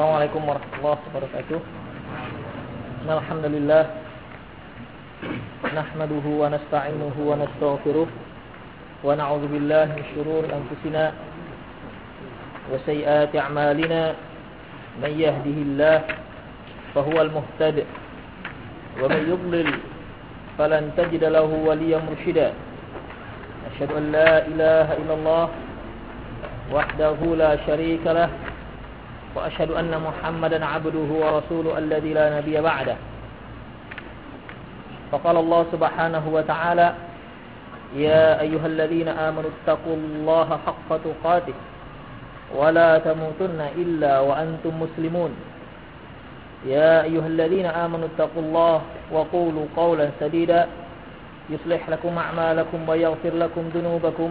Assalamualaikum warahmatullahi wabarakatuh. Alhamdulillah nahmaduhu wa nasta'inuhu wa nastaghfiruh wa na'udzu billahi min shururi anfusina wa sayyiati a'malina man yahdihillah fahuwal muhtadi wa man yudlil falan tajida lahu waliyyan murshida. Asyhadu an la ilaha illallah wahdahu la syarika lah وأشهد أن محمدا عبده ورسوله الذي لا نبي بعده. فقال الله سبحانه وتعالى يا أيها الذين آمنوا اتقوا الله حق تقاته ولا تموتن إلا وأنتم مسلمون. يا أيها الذين آمنوا اتقوا الله وقولوا قولا سديدا يصلح لكم أعمالكم ويغفر لكم ذنوبكم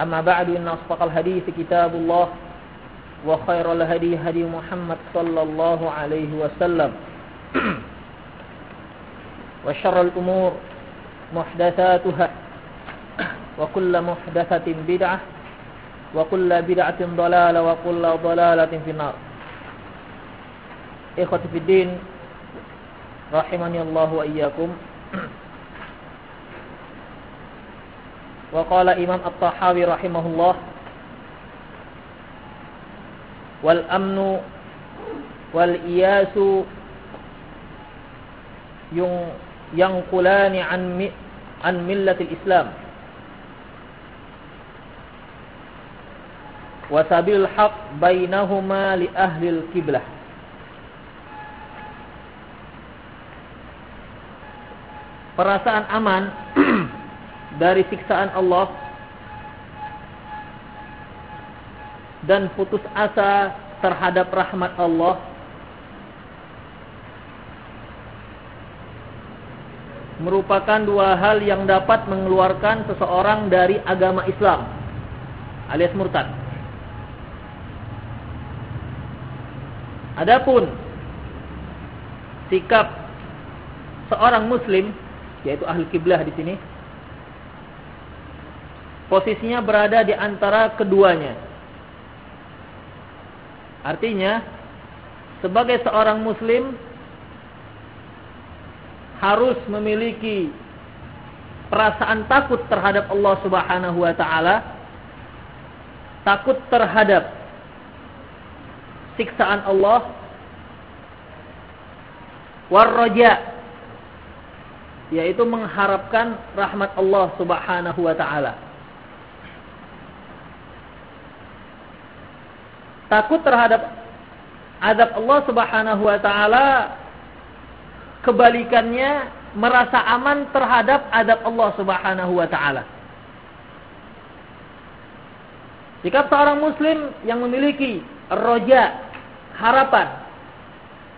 أما بعد إن أصدق الحديث كتاب الله وخير الهدي هدي محمد صلى الله عليه وسلم. وشر الأمور محدثاتها وكل محدثة بدعة وكل بدعة ضلالة وكل ضلالة في النار. إخوتي في الدين رحمني الله وإياكم. Wa qala Imam At-Tahawi rahimahullah wal amnu wal iyasu yung yanqulani an mi, an millatil Islam. Wa sabil haq bainahuma li ahlil qiblah. Perasaan aman dari siksaan Allah dan putus asa terhadap rahmat Allah merupakan dua hal yang dapat mengeluarkan seseorang dari agama Islam alias murtad. Adapun sikap seorang muslim yaitu ahli kiblah di sini posisinya berada di antara keduanya. Artinya, sebagai seorang muslim harus memiliki perasaan takut terhadap Allah Subhanahu wa taala, takut terhadap siksaan Allah, warraja yaitu mengharapkan rahmat Allah Subhanahu wa taala. Takut terhadap azab Allah Subhanahu wa taala kebalikannya merasa aman terhadap azab Allah Subhanahu wa taala. Jika seorang muslim yang memiliki roja, harapan,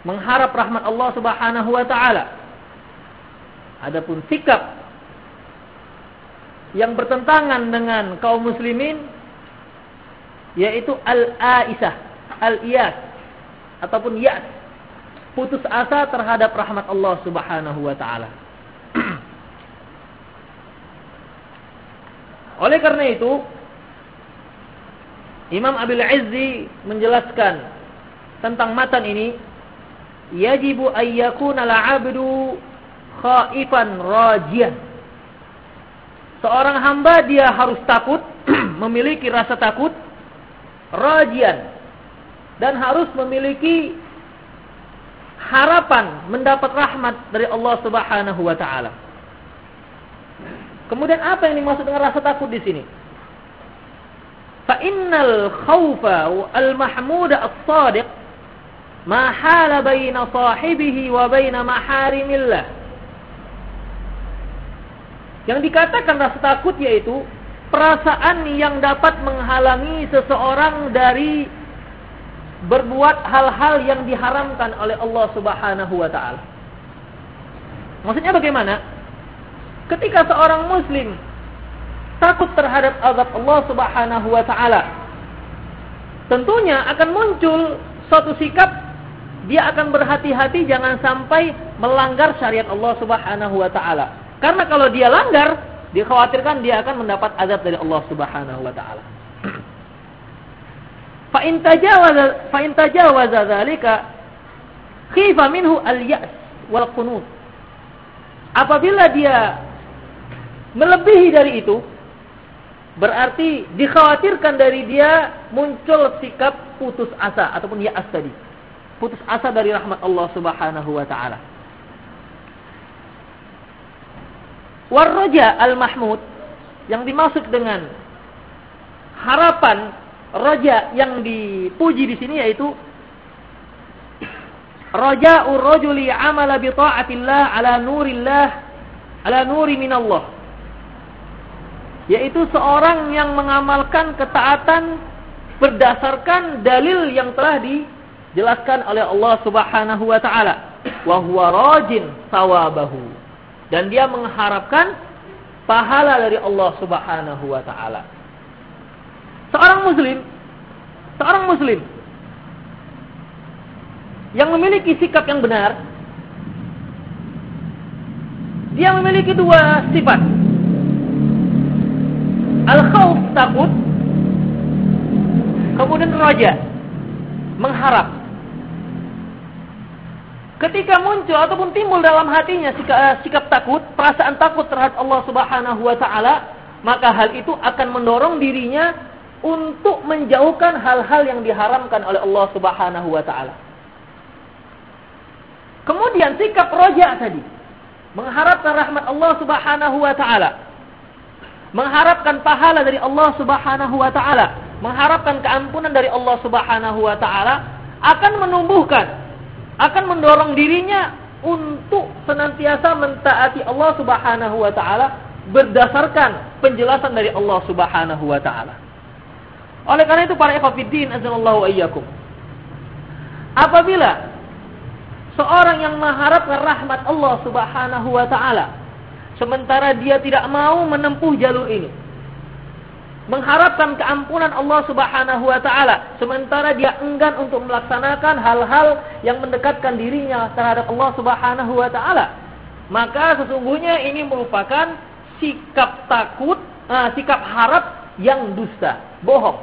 mengharap rahmat Allah Subhanahu wa taala. Adapun sikap yang bertentangan dengan kaum muslimin yaitu al-aisah, al-iyas ataupun yas, putus asa terhadap rahmat Allah Subhanahu wa taala. Oleh karena itu, Imam Abil Izzi menjelaskan tentang matan ini, yajibu ayyakuna al-'abdu khaifan rajian. Seorang hamba dia harus takut, memiliki rasa takut rajian dan harus memiliki harapan mendapat rahmat dari Allah Subhanahu wa taala. Kemudian apa yang dimaksud dengan rasa takut di sini? Fa innal khaufa al mahmuda as-sadiq ma hala baina sahibihi wa baina maharimillah. Yang dikatakan rasa takut yaitu perasaan yang dapat menghalangi seseorang dari berbuat hal-hal yang diharamkan oleh Allah Subhanahu wa taala. Maksudnya bagaimana? Ketika seorang muslim takut terhadap azab Allah Subhanahu wa taala, tentunya akan muncul suatu sikap dia akan berhati-hati jangan sampai melanggar syariat Allah Subhanahu wa taala. Karena kalau dia langgar, dikhawatirkan dia akan mendapat azab dari Allah Subhanahu wa taala. Fa in tajawaza fa in tajawaza minhu al-ya's wal qunut. Apabila dia melebihi dari itu, berarti dikhawatirkan dari dia muncul sikap putus asa ataupun ya'as tadi. Putus asa dari rahmat Allah Subhanahu wa taala. Warroja al-mahmud yang dimaksud dengan harapan roja yang dipuji di sini yaitu roja urrojuli amala bi ta'atillah ala nurillah ala nuri minallah. Yaitu seorang yang mengamalkan ketaatan berdasarkan dalil yang telah dijelaskan oleh Allah Subhanahu wa taala. Wa huwa rajin sawabahu dan dia mengharapkan pahala dari Allah Subhanahu wa taala. Seorang muslim seorang muslim yang memiliki sikap yang benar dia memiliki dua sifat. Al-khawf takut kemudian raja mengharap ketika muncul ataupun timbul dalam hatinya sikap, eh, sikap takut perasaan takut terhadap Allah Subhanahu wa taala maka hal itu akan mendorong dirinya untuk menjauhkan hal-hal yang diharamkan oleh Allah Subhanahu wa taala. Kemudian sikap roja tadi, mengharapkan rahmat Allah Subhanahu wa taala. Mengharapkan pahala dari Allah Subhanahu wa taala, mengharapkan keampunan dari Allah Subhanahu wa taala akan menumbuhkan, akan mendorong dirinya untuk senantiasa mentaati Allah Subhanahu wa taala berdasarkan penjelasan dari Allah Subhanahu wa taala. Oleh karena itu para ikhwatiddin azallahu ayyakum. Apabila seorang yang mengharapkan rahmat Allah Subhanahu wa taala sementara dia tidak mau menempuh jalur ini mengharapkan keampunan Allah Subhanahu wa taala. Sementara dia enggan untuk melaksanakan hal-hal yang mendekatkan dirinya terhadap Allah Subhanahu wa taala. Maka sesungguhnya ini merupakan sikap takut uh, sikap harap yang dusta bohong.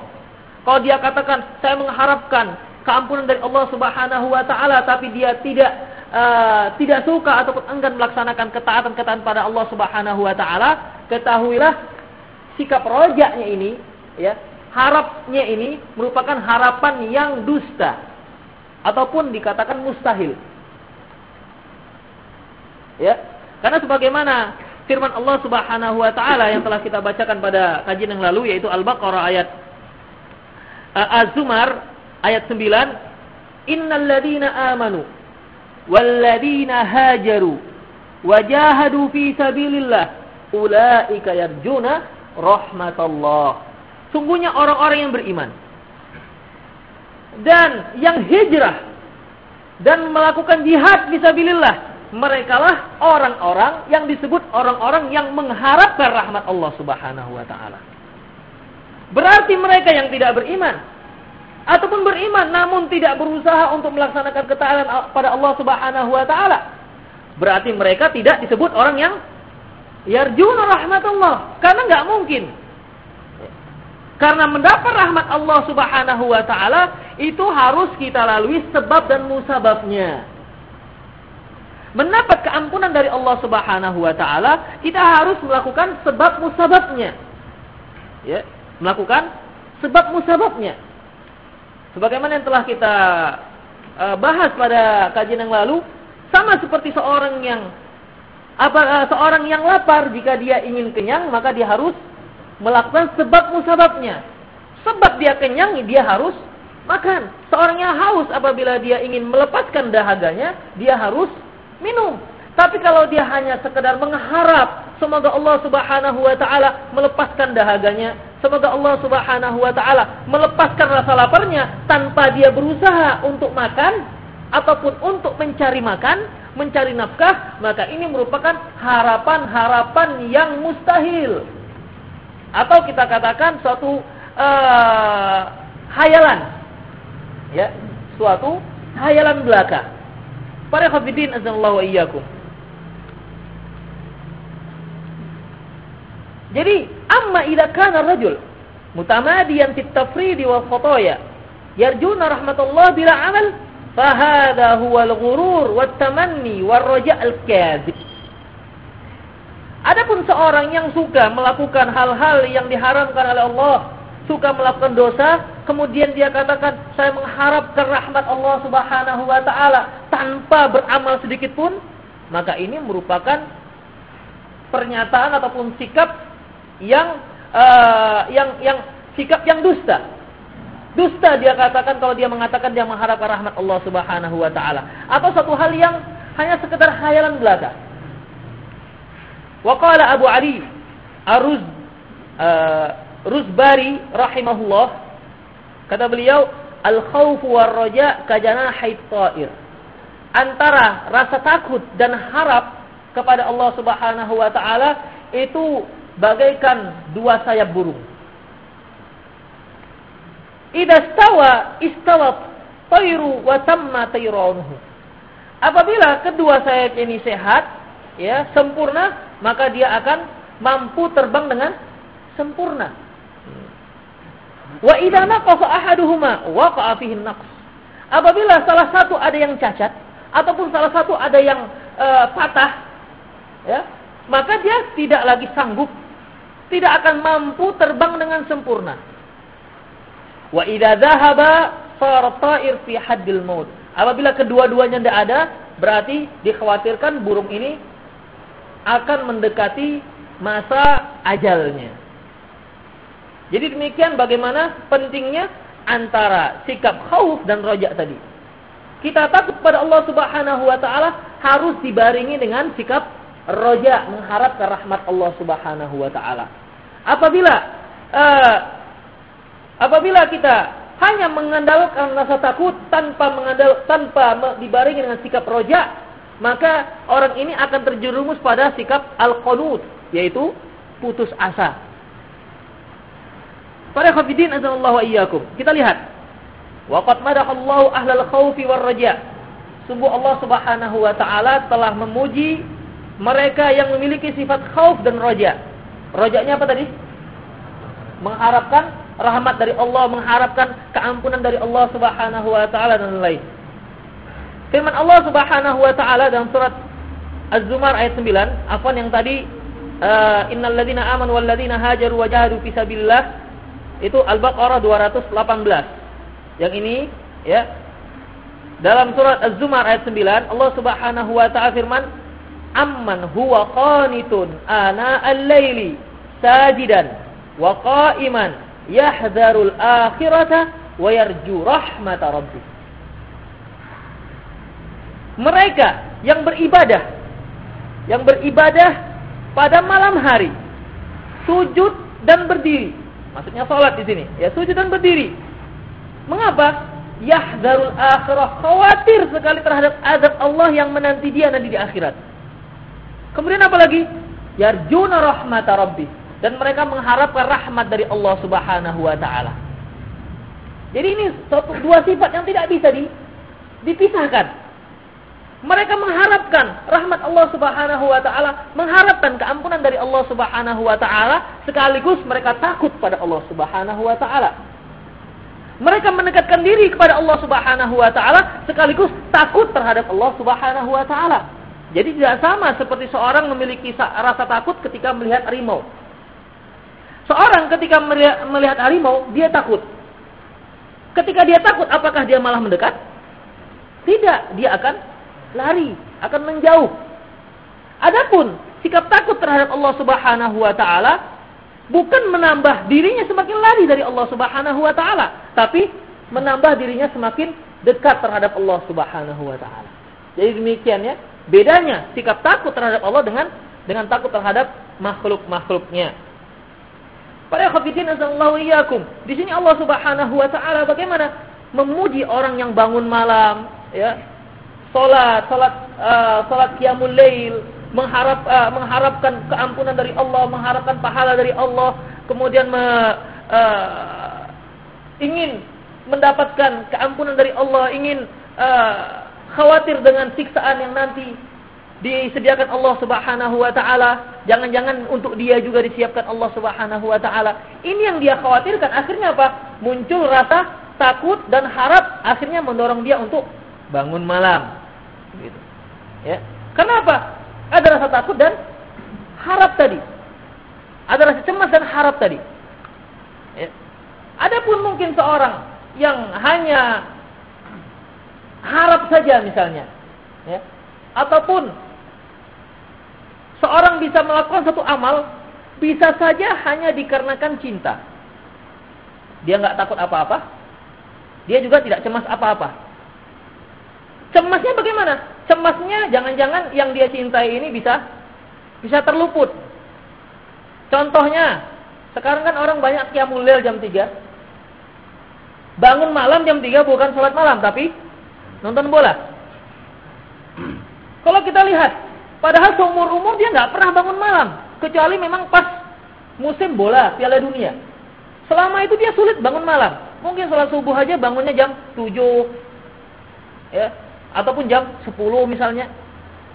Kalau dia katakan saya mengharapkan keampunan dari Allah Subhanahu wa taala tapi dia tidak uh, tidak suka ataupun enggan melaksanakan ketaatan-ketaatan pada Allah Subhanahu wa taala, ketahuilah sikap rojaknya ini ya, harapnya ini merupakan harapan yang dusta ataupun dikatakan mustahil. Ya. Karena sebagaimana firman Allah Subhanahu wa taala yang telah kita bacakan pada kajian yang lalu yaitu Al-Baqarah ayat Az-Zumar ayat 9 Innal ladina amanu wal ladina hajaru wajahadu fi sabilillah ulaika yarjuna rahmatullah. Sungguhnya orang-orang yang beriman. Dan yang hijrah. Dan melakukan jihad fisabilillah. Merekalah orang-orang yang disebut orang-orang yang mengharapkan rahmat Allah Subhanahu wa taala. Berarti mereka yang tidak beriman. Ataupun beriman namun tidak berusaha untuk melaksanakan ketaatan pada Allah Subhanahu wa taala. Berarti mereka tidak disebut orang yang yarjuna rahmatullah karena nggak mungkin. Karena mendapat rahmat Allah Subhanahu wa taala itu harus kita lalui sebab dan musababnya. Mendapat keampunan dari Allah Subhanahu wa taala, kita harus melakukan sebab musababnya. Ya, melakukan sebab musababnya. Sebagaimana yang telah kita uh, bahas pada kajian yang lalu, sama seperti seorang yang apa uh, seorang yang lapar jika dia ingin kenyang maka dia harus melakukan sebab musababnya. Sebab dia kenyang dia harus makan. Seorang yang haus apabila dia ingin melepaskan dahaganya, dia harus minum. Tapi kalau dia hanya sekedar mengharap semoga Allah Subhanahu wa taala melepaskan dahaganya, Semoga Allah Subhanahu wa taala melepaskan rasa laparnya tanpa dia berusaha untuk makan ataupun untuk mencari makan, mencari nafkah, maka ini merupakan harapan-harapan yang mustahil. Atau kita katakan suatu uh, hayalan. Ya, suatu hayalan belaka. Para khafidin azallahu wa iyyakum. Jadi, amma idza kana rajul mutamadiyan fit tafridi wal khataya yarjuna rahmatullah bila amal fahada huwa al-ghurur wat tamanni war raja' al-kadhib. Adapun seorang yang suka melakukan hal-hal yang diharamkan oleh Allah, suka melakukan dosa, kemudian dia katakan, saya mengharapkan rahmat Allah Subhanahu wa taala tanpa beramal sedikit pun, maka ini merupakan pernyataan ataupun sikap yang uh, yang yang sikap yang dusta. Dusta dia katakan kalau dia mengatakan dia mengharapkan rahmat Allah Subhanahu wa taala atau satu hal yang hanya sekedar khayalan belaka. Wa Abu Ali Aruz uh, Ruzbari rahimahullah kata beliau al khauf war raja kajanahi ta'ir. Antara rasa takut dan harap kepada Allah Subhanahu wa taala itu bagaikan dua sayap burung. Idza stawa istawa tayru wa tamma. Apabila kedua sayap ini sehat, ya, sempurna, maka dia akan mampu terbang dengan sempurna. Wa idza naqasa ahaduhuma waqa'a fihi naqs. Apabila salah satu ada yang cacat ataupun salah satu ada yang uh, patah, ya, maka dia tidak lagi sanggup tidak akan mampu terbang dengan sempurna. Wa idza dhahaba sara ta'ir fi haddil maut. Apabila kedua-duanya tidak ada, berarti dikhawatirkan burung ini akan mendekati masa ajalnya. Jadi demikian bagaimana pentingnya antara sikap khauf dan rojak tadi. Kita takut pada Allah Subhanahu wa taala harus dibaringi dengan sikap roja mengharapkan rahmat Allah Subhanahu wa taala. Apabila uh, apabila kita hanya mengandalkan rasa takut tanpa mengandal tanpa dibarengi dengan sikap roja, maka orang ini akan terjerumus pada sikap al-qanut, yaitu putus asa. Para khafidin azallahu wa iyyakum. Kita lihat. Waqad madahallahu ahlal khawfi war raja. Sungguh Allah Subhanahu wa taala telah memuji mereka yang memiliki sifat khauf dan roja. Rojaknya apa tadi? Mengharapkan rahmat dari Allah, mengharapkan keampunan dari Allah Subhanahu wa taala dan lain. Firman Allah Subhanahu wa taala dalam surat Az-Zumar ayat 9, afwan yang tadi uh, innal ladzina amanu wal ladzina hajaru wa jahadu fi sabilillah itu Al-Baqarah 218. Yang ini ya dalam surat Az-Zumar ayat 9 Allah Subhanahu wa taala firman amman huwa qanitun ana al-laili sajidan wa qa'iman yahdharul akhirata wa yarju rahmata rabbih. Mereka yang beribadah yang beribadah pada malam hari sujud dan berdiri. Maksudnya salat di sini ya sujud dan berdiri. Mengapa? Yahdharul akhirah khawatir sekali terhadap azab Allah yang menanti dia nanti di akhirat. Kemudian apa lagi? Yarjuna rahmata rabbi. Dan mereka mengharapkan rahmat dari Allah subhanahu wa ta'ala. Jadi ini satu, dua sifat yang tidak bisa di, dipisahkan. Mereka mengharapkan rahmat Allah subhanahu wa ta'ala. Mengharapkan keampunan dari Allah subhanahu wa ta'ala. Sekaligus mereka takut pada Allah subhanahu wa ta'ala. Mereka mendekatkan diri kepada Allah subhanahu wa ta'ala. Sekaligus takut terhadap Allah subhanahu wa ta'ala. Jadi tidak sama seperti seorang memiliki rasa takut ketika melihat harimau. Seorang ketika melihat harimau, dia takut. Ketika dia takut, apakah dia malah mendekat? Tidak, dia akan lari, akan menjauh. Adapun sikap takut terhadap Allah Subhanahu wa taala bukan menambah dirinya semakin lari dari Allah Subhanahu wa taala, tapi menambah dirinya semakin dekat terhadap Allah Subhanahu wa taala. Jadi demikian ya. Bedanya sikap takut terhadap Allah dengan dengan takut terhadap makhluk-makhluknya. Para khafidin azallahu iyyakum. Di sini Allah Subhanahu wa taala bagaimana memuji orang yang bangun malam, ya. Salat, salat uh, salat qiyamul lail, mengharap uh, mengharapkan keampunan dari Allah, mengharapkan pahala dari Allah, kemudian me, uh, ingin mendapatkan keampunan dari Allah, ingin uh, khawatir dengan siksaan yang nanti disediakan Allah Subhanahu wa taala, jangan-jangan untuk dia juga disiapkan Allah Subhanahu wa taala. Ini yang dia khawatirkan. Akhirnya apa? Muncul rasa takut dan harap akhirnya mendorong dia untuk bangun malam. Gitu. Ya. Kenapa? Ada rasa takut dan harap tadi. Ada rasa cemas dan harap tadi. Ya. Adapun mungkin seorang yang hanya harap saja misalnya, ya, ataupun seorang bisa melakukan satu amal bisa saja hanya dikarenakan cinta. Dia nggak takut apa-apa. Dia juga tidak cemas apa-apa. Cemasnya bagaimana? Cemasnya jangan-jangan yang dia cintai ini bisa bisa terluput. Contohnya, sekarang kan orang banyak qiyamul jam 3. Bangun malam jam 3 bukan sholat malam, tapi nonton bola. Kalau kita lihat Padahal seumur umur dia nggak pernah bangun malam, kecuali memang pas musim bola Piala Dunia. Selama itu dia sulit bangun malam. Mungkin sholat subuh aja bangunnya jam 7 ya, ataupun jam 10 misalnya.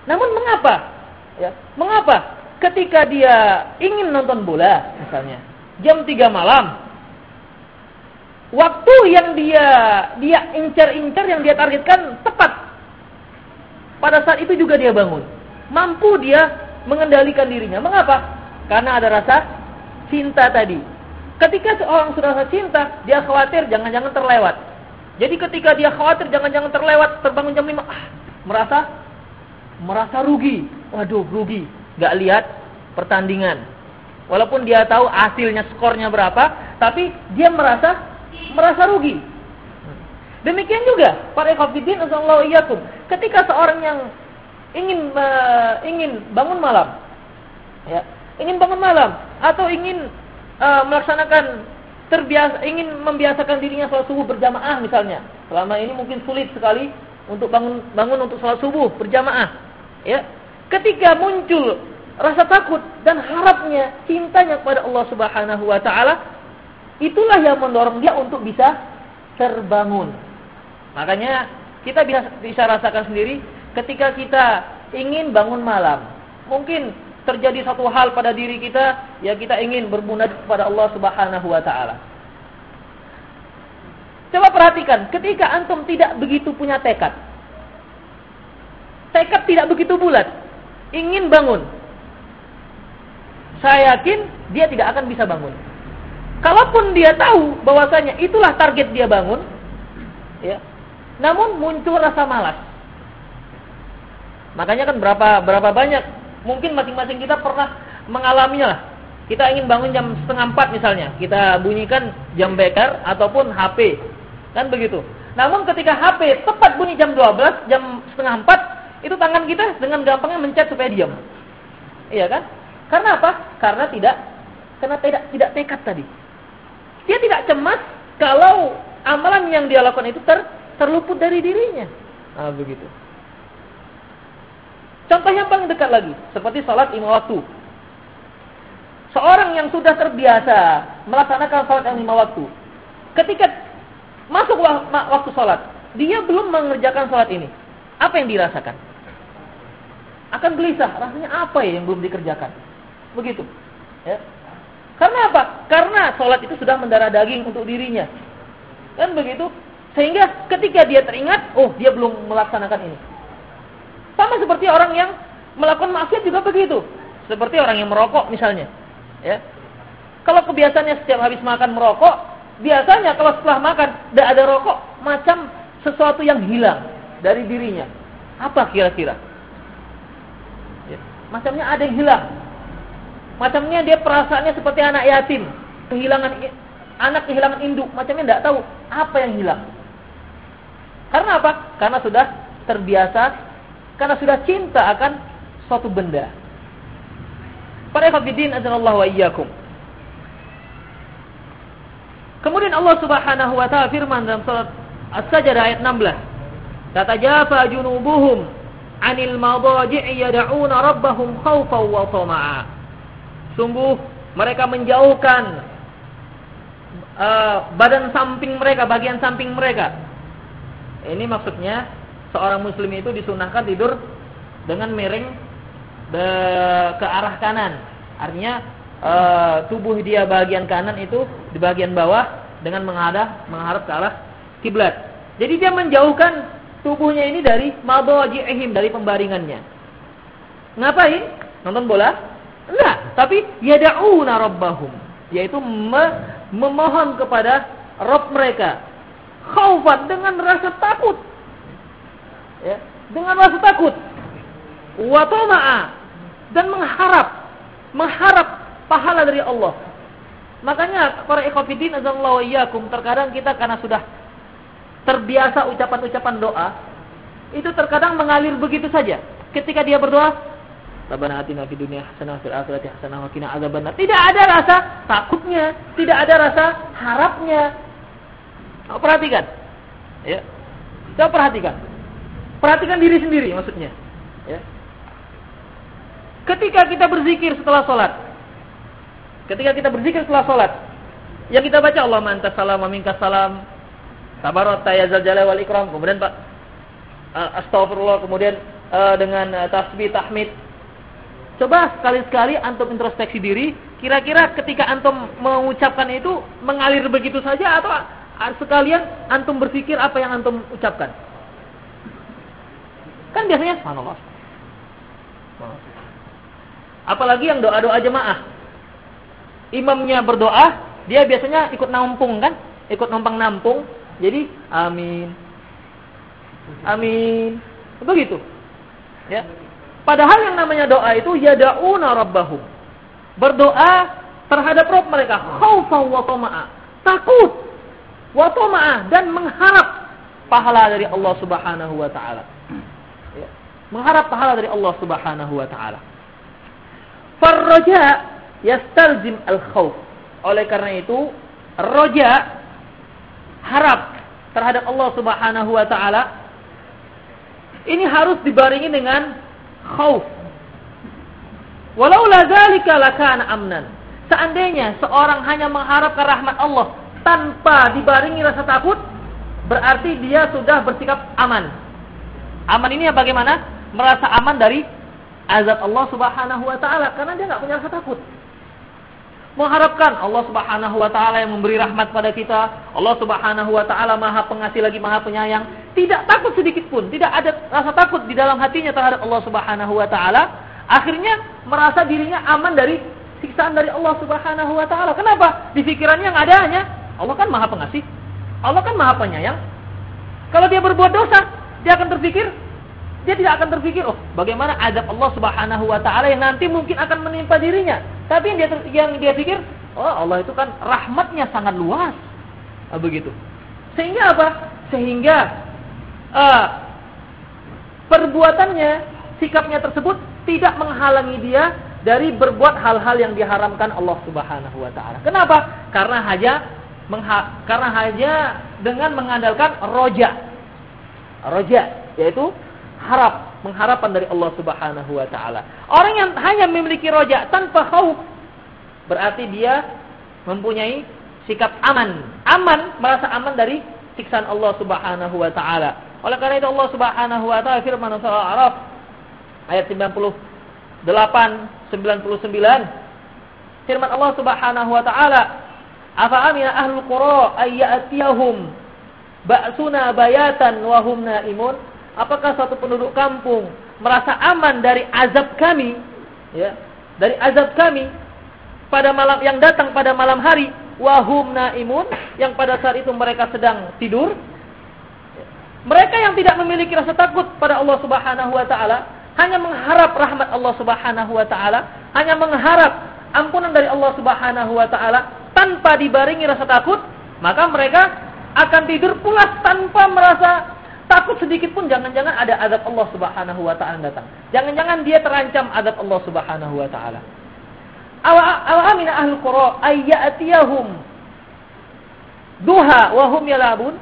Namun mengapa? Ya, mengapa ketika dia ingin nonton bola misalnya jam 3 malam waktu yang dia dia incar-incar yang dia targetkan tepat pada saat itu juga dia bangun mampu dia mengendalikan dirinya. Mengapa? Karena ada rasa cinta tadi. Ketika seorang sudah rasa cinta, dia khawatir jangan-jangan terlewat. Jadi ketika dia khawatir jangan-jangan terlewat, terbangun jam 5, ah, merasa merasa rugi. Waduh, rugi. Gak lihat pertandingan. Walaupun dia tahu hasilnya skornya berapa, tapi dia merasa merasa rugi. Demikian juga para ikhwatiddin Allah iyyakum. Ketika seorang yang ingin uh, ingin bangun malam, ya, ingin bangun malam atau ingin uh, melaksanakan terbiasa ingin membiasakan dirinya sholat subuh berjamaah misalnya. Selama ini mungkin sulit sekali untuk bangun bangun untuk sholat subuh berjamaah. Ya. Ketika muncul rasa takut dan harapnya cintanya kepada Allah Subhanahu wa taala, itulah yang mendorong dia untuk bisa terbangun. Makanya kita bisa bisa rasakan sendiri ketika kita ingin bangun malam. Mungkin terjadi satu hal pada diri kita, ya kita ingin bermunajat kepada Allah Subhanahu wa taala. Coba perhatikan, ketika antum tidak begitu punya tekad. Tekad tidak begitu bulat, ingin bangun. Saya yakin dia tidak akan bisa bangun. Kalaupun dia tahu bahwasanya itulah target dia bangun, ya. Namun muncul rasa malas. Makanya kan berapa berapa banyak mungkin masing-masing kita pernah mengalaminya lah. Kita ingin bangun jam setengah empat misalnya, kita bunyikan jam beker ataupun HP, kan begitu. Namun ketika HP tepat bunyi jam 12, jam setengah empat, itu tangan kita dengan gampangnya mencet supaya diam. Iya kan? Karena apa? Karena tidak karena tidak tidak tekad tadi. Dia tidak cemas kalau amalan yang dia lakukan itu ter, terluput dari dirinya. Nah, begitu. Contoh yang paling dekat lagi, seperti sholat lima waktu. Seorang yang sudah terbiasa melaksanakan sholat yang lima waktu, ketika masuk waktu sholat, dia belum mengerjakan sholat ini. Apa yang dirasakan? Akan gelisah, rasanya apa ya yang belum dikerjakan? Begitu. Ya. Karena apa? Karena sholat itu sudah mendarah daging untuk dirinya. Kan begitu? Sehingga ketika dia teringat, oh dia belum melaksanakan ini. Sama seperti orang yang melakukan maksiat juga begitu. Seperti orang yang merokok misalnya. Ya. Kalau kebiasaannya setiap habis makan merokok, biasanya kalau setelah makan tidak ada rokok, macam sesuatu yang hilang dari dirinya. Apa kira-kira? Ya. Macamnya ada yang hilang. Macamnya dia perasaannya seperti anak yatim, kehilangan anak kehilangan induk, macamnya tidak tahu apa yang hilang. Karena apa? Karena sudah terbiasa karena sudah cinta akan suatu benda. Para ikhwatiddin azanallahu wa iyyakum. Kemudian Allah Subhanahu wa taala firman dalam surat As-Sajdah ayat 16. Tatajafa junubuhum 'anil madaji'i yad'una rabbahum khaufan wa tama'a. Sungguh mereka menjauhkan uh, badan samping mereka, bagian samping mereka. Ini maksudnya seorang muslim itu disunahkan tidur dengan miring ke arah kanan. Artinya uh, tubuh dia bagian kanan itu di bagian bawah dengan menghadap menghadap ke arah kiblat. Jadi dia menjauhkan tubuhnya ini dari madhaji'ihim dari pembaringannya. Ngapain? Nonton bola? Enggak, tapi yad'una rabbahum, yaitu me memohon kepada Rabb mereka. Khaufan dengan rasa takut. Ya, dengan rasa takut. Wa dan mengharap mengharap pahala dari Allah. Makanya para ikhwatiddin azallahu terkadang kita karena sudah terbiasa ucapan-ucapan doa itu terkadang mengalir begitu saja. Ketika dia berdoa, Rabbana atina fid dunya hasanah fil akhirati hasanah wa qina adzabannar. Tidak ada rasa takutnya, tidak ada rasa harapnya. Perhatikan. Ya. Coba perhatikan. Perhatikan diri sendiri maksudnya. Ya. Ketika kita berzikir setelah sholat, Ketika kita berzikir setelah sholat. Yang kita baca Allah mantas salam, minkas salam. Tabarat tayazal jalal wal ikram. Kemudian Pak uh, astagfirullah. Kemudian uh, dengan uh, tasbih, tahmid. Coba sekali-sekali antum introspeksi diri. Kira-kira ketika antum mengucapkan itu mengalir begitu saja atau sekalian antum berpikir apa yang antum ucapkan? Kan biasanya subhanallah. Apalagi yang doa-doa jemaah imamnya berdoa, dia biasanya ikut nampung kan? Ikut numpang nampung. Jadi amin. Amin. Begitu. Ya. Padahal yang namanya doa itu yada'una rabbahum. Berdoa terhadap Rabb mereka khaufan wa tama'a. Takut wa tama'a dan mengharap pahala dari Allah Subhanahu wa taala. Mengharap pahala dari Allah Subhanahu wa taala. Farraja yastalzim al-khawf. Oleh karena itu, roja harap terhadap Allah Subhanahu wa taala ini harus dibarengi dengan khauf. Walau la dzalika lakana amnan. Seandainya seorang hanya mengharapkan rahmat Allah tanpa dibarengi rasa takut, berarti dia sudah bersikap aman. Aman ini bagaimana? Merasa aman dari azab Allah Subhanahu wa taala karena dia nggak punya rasa takut mengharapkan Allah Subhanahu wa taala yang memberi rahmat pada kita. Allah Subhanahu wa taala Maha Pengasih lagi Maha Penyayang. Tidak takut sedikit pun, tidak ada rasa takut di dalam hatinya terhadap Allah Subhanahu wa taala. Akhirnya merasa dirinya aman dari siksaan dari Allah Subhanahu wa taala. Kenapa? Di pikirannya yang ada hanya Allah kan Maha Pengasih. Allah kan Maha Penyayang. Kalau dia berbuat dosa, dia akan terpikir dia tidak akan terpikir, oh bagaimana azab Allah Subhanahu wa taala yang nanti mungkin akan menimpa dirinya. Tapi yang dia yang dia pikir, oh Allah itu kan rahmatnya sangat luas. Nah, begitu. Sehingga apa? Sehingga uh, perbuatannya, sikapnya tersebut tidak menghalangi dia dari berbuat hal-hal yang diharamkan Allah Subhanahu wa taala. Kenapa? Karena hanya karena hanya dengan mengandalkan roja. Roja yaitu harap, mengharapkan dari Allah Subhanahu wa taala. Orang yang hanya memiliki roja tanpa khauf berarti dia mempunyai sikap aman. Aman merasa aman dari siksaan Allah Subhanahu wa taala. Oleh karena itu Allah Subhanahu wa taala firman surah Al-Araf ayat 98 99 firman Allah Subhanahu wa taala Afa amina ahlul qura ay ya'tiyahum ba'suna bayatan wa hum naimun apakah suatu penduduk kampung merasa aman dari azab kami? Ya dari azab kami pada malam yang datang pada malam hari wahum naimun yang pada saat itu mereka sedang tidur. Mereka yang tidak memiliki rasa takut pada Allah Subhanahu wa taala hanya mengharap rahmat Allah Subhanahu wa taala hanya mengharap ampunan dari Allah Subhanahu wa taala tanpa dibaringi rasa takut maka mereka akan tidur pulas tanpa merasa Takut sedikit pun jangan-jangan ada azab Allah Subhanahu wa taala datang. Jangan-jangan dia terancam azab Allah Subhanahu wa taala. Awa amina ahlul qura ayyatiyahum duha wa hum yalabun?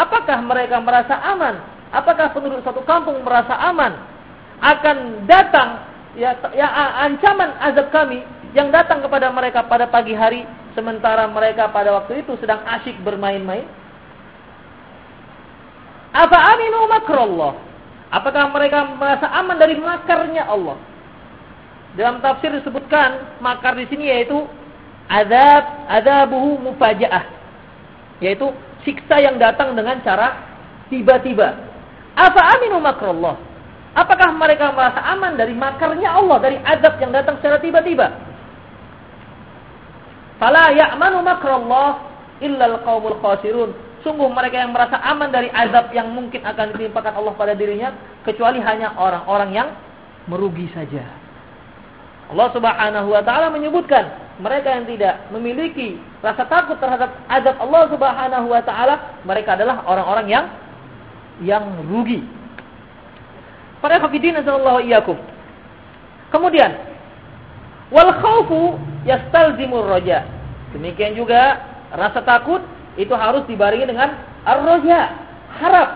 Apakah mereka merasa aman? Apakah penduduk satu kampung merasa aman akan datang ya, ya ancaman azab kami yang datang kepada mereka pada pagi hari sementara mereka pada waktu itu sedang asyik bermain-main? Apa aminu makrullah? Apakah mereka merasa aman dari makarnya Allah? Dalam tafsir disebutkan makar di sini yaitu azab azabuhu mufajaah. Yaitu siksa yang datang dengan cara tiba-tiba. Apa aminu makrullah? Apakah mereka merasa aman dari makarnya Allah, dari azab yang datang secara tiba-tiba? Fala ya'manu makrullah illa al-qaumul khasirun. Sungguh mereka yang merasa aman dari azab yang mungkin akan ditimpakan Allah pada dirinya kecuali hanya orang-orang yang merugi saja. Allah Subhanahu wa taala menyebutkan mereka yang tidak memiliki rasa takut terhadap azab Allah Subhanahu wa taala, mereka adalah orang-orang yang yang rugi. Para hafidin sallallahu iyyakum. Kemudian wal khaufu yastalzimur raja. Demikian juga rasa takut itu harus dibarengi dengan ar-raja, harap.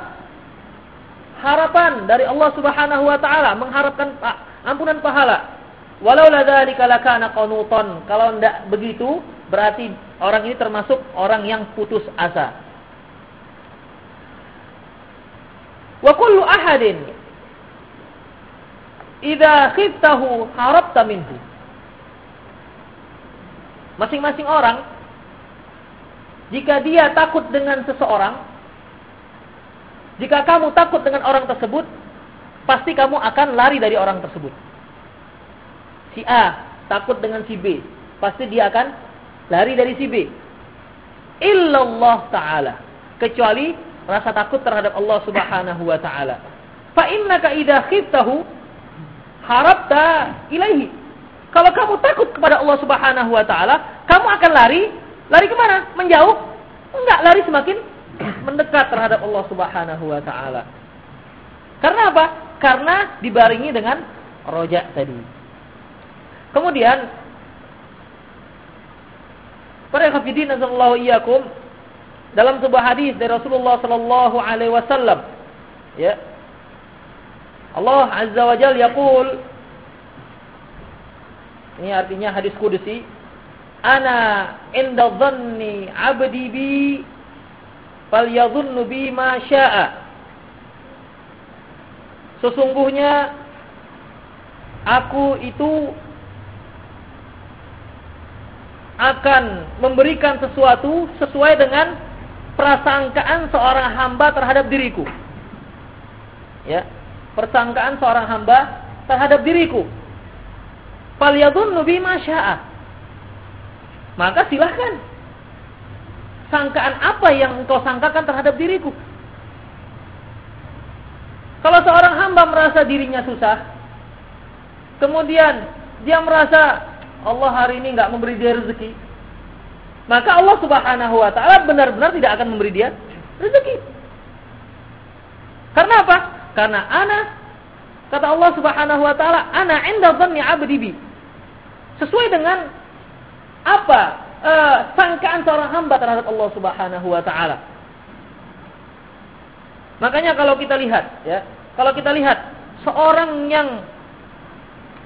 Harapan dari Allah Subhanahu wa taala mengharapkan ampunan pahala Walau ladzalika lakana qanuton. Kalau tidak begitu, berarti orang ini termasuk orang yang putus asa. Wa kullu ahadin idza khiftahu harabta minhu. Masing-masing orang jika dia takut dengan seseorang, jika kamu takut dengan orang tersebut, pasti kamu akan lari dari orang tersebut si A takut dengan si B, pasti dia akan lari dari si B. Illallah taala, kecuali rasa takut terhadap Allah Subhanahu wa taala. Fa innaka idza khiftahu harabta ilaihi. Kalau kamu takut kepada Allah Subhanahu wa taala, kamu akan lari, lari ke mana? Menjauh? Enggak, lari semakin mendekat terhadap Allah Subhanahu wa taala. Karena apa? Karena dibaringi dengan rojak tadi. Kemudian para hafidin azallahu iyyakum dalam sebuah hadis dari Rasulullah sallallahu alaihi wasallam ya Allah azza wa jalla yaqul ini artinya hadis kudusi ana inda dhanni 'abdi bi falyadhunnu bi ma syaa sesungguhnya aku itu akan memberikan sesuatu sesuai dengan prasangkaan seorang hamba terhadap diriku. Ya, persangkaan seorang hamba terhadap diriku. Falyadhunnu bima syaa. Maka silahkan. Sangkaan apa yang engkau sangkakan terhadap diriku? Kalau seorang hamba merasa dirinya susah, kemudian dia merasa Allah hari ini nggak memberi dia rezeki, maka Allah Subhanahu wa taala benar-benar tidak akan memberi dia rezeki. Karena apa? Karena ana kata Allah Subhanahu wa taala, ana inda dhanni 'abdi bi. Sesuai dengan apa uh, sangkaan seorang hamba terhadap Allah Subhanahu wa taala. Makanya kalau kita lihat ya, kalau kita lihat seorang yang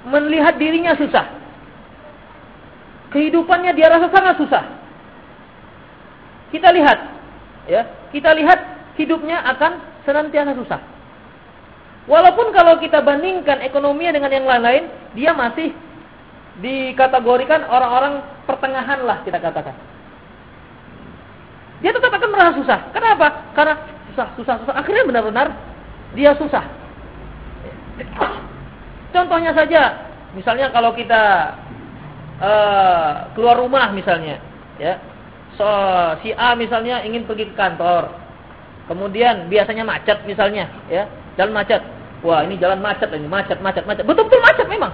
melihat dirinya susah, kehidupannya dia rasa sangat susah. Kita lihat, ya, kita lihat hidupnya akan senantiasa susah. Walaupun kalau kita bandingkan ekonominya dengan yang lain-lain, dia masih dikategorikan orang-orang pertengahan lah kita katakan. Dia tetap akan merasa susah. Kenapa? Karena susah, susah, susah. Akhirnya benar-benar dia susah. Contohnya saja, misalnya kalau kita uh, keluar rumah misalnya, ya. So, si A misalnya ingin pergi ke kantor. Kemudian biasanya macet misalnya, ya. Jalan macet. Wah, ini jalan macet ini, macet, macet, macet. Betul-betul macet memang.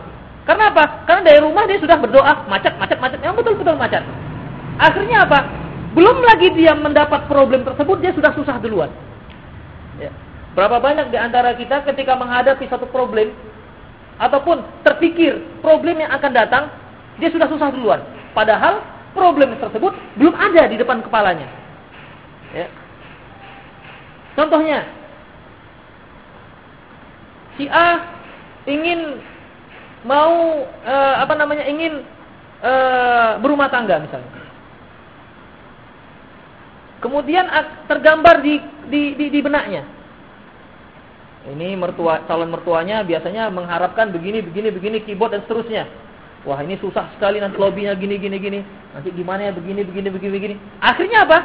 Karena apa? Karena dari rumah dia sudah berdoa, macet, macet, macet. Memang betul-betul macet. Akhirnya apa? Belum lagi dia mendapat problem tersebut, dia sudah susah duluan. Ya. Berapa banyak di antara kita ketika menghadapi satu problem ataupun terpikir problem yang akan datang, dia sudah susah duluan. Padahal problem tersebut belum ada di depan kepalanya. Ya. Contohnya, si A ingin mau e, apa namanya ingin e, berumah tangga misalnya. Kemudian tergambar di di di, di benaknya. Ini mertua calon mertuanya biasanya mengharapkan begini begini begini keyboard dan seterusnya. Wah ini susah sekali nanti lobbynya gini gini gini. Nanti gimana ya begini begini begini begini. Akhirnya apa?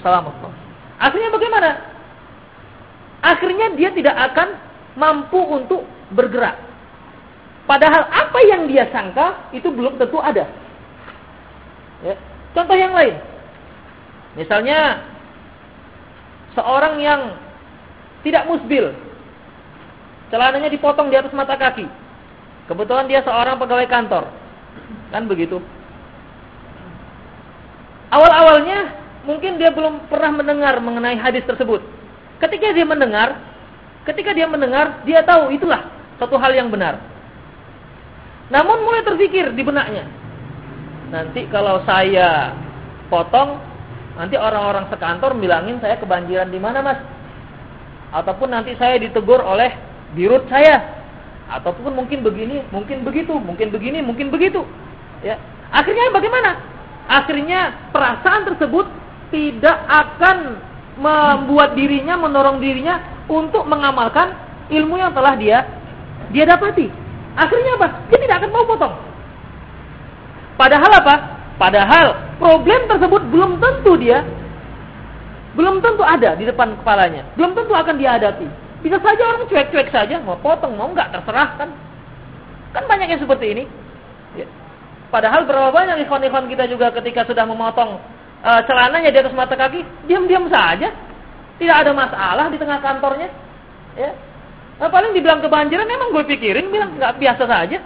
Assalamualaikum. Akhirnya bagaimana? Akhirnya dia tidak akan mampu untuk bergerak. Padahal apa yang dia sangka itu belum tentu ada. Ya. Contoh yang lain. Misalnya seorang yang tidak musbil. Celananya dipotong di atas mata kaki. Kebetulan dia seorang pegawai kantor. Kan begitu. Awal-awalnya mungkin dia belum pernah mendengar mengenai hadis tersebut. Ketika dia mendengar, ketika dia mendengar, dia tahu itulah satu hal yang benar. Namun mulai terpikir di benaknya. Nanti kalau saya potong, nanti orang-orang sekantor bilangin saya kebanjiran di mana, Mas? Ataupun nanti saya ditegur oleh birut saya. Ataupun mungkin begini, mungkin begitu, mungkin begini, mungkin begitu. Ya. Akhirnya bagaimana? Akhirnya perasaan tersebut tidak akan membuat dirinya, mendorong dirinya untuk mengamalkan ilmu yang telah dia dia dapati. Akhirnya apa? Dia tidak akan mau potong. Padahal apa? Padahal problem tersebut belum tentu dia belum tentu ada di depan kepalanya. Belum tentu akan dia hadapi. Bisa saja orang cuek-cuek saja, mau potong, mau enggak, terserah kan. Kan banyak yang seperti ini. Ya. Padahal berapa banyak ikhwan-ikhwan kita juga ketika sudah memotong uh, celananya di atas mata kaki, diam-diam saja. Tidak ada masalah di tengah kantornya. Ya. Nah, paling dibilang kebanjiran memang gue pikirin bilang nggak biasa saja.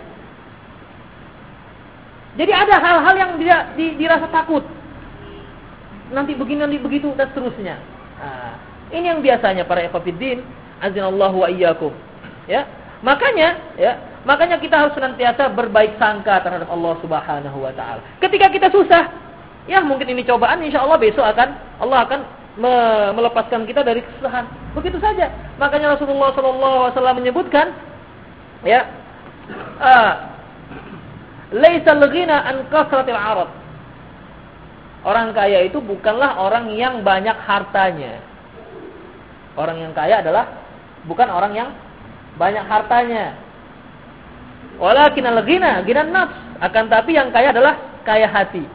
Jadi ada hal-hal yang dia di, dirasa takut. Nanti begini nanti begitu dan seterusnya. Nah, ini yang biasanya para ikhwatiddin azinallahu wa iyyakum. Ya. Makanya ya, makanya kita harus senantiasa berbaik sangka terhadap Allah Subhanahu wa taala. Ketika kita susah, ya mungkin ini cobaan insyaallah besok akan Allah akan melepaskan kita dari kesusahan. Begitu saja. Makanya Rasulullah SAW menyebutkan, ya, uh, laisa ghina an kasratil arad. Orang kaya itu bukanlah orang yang banyak hartanya. Orang yang kaya adalah bukan orang yang banyak hartanya. Walakin al-ghina, ghina nafs. Akan tapi yang kaya adalah kaya hati.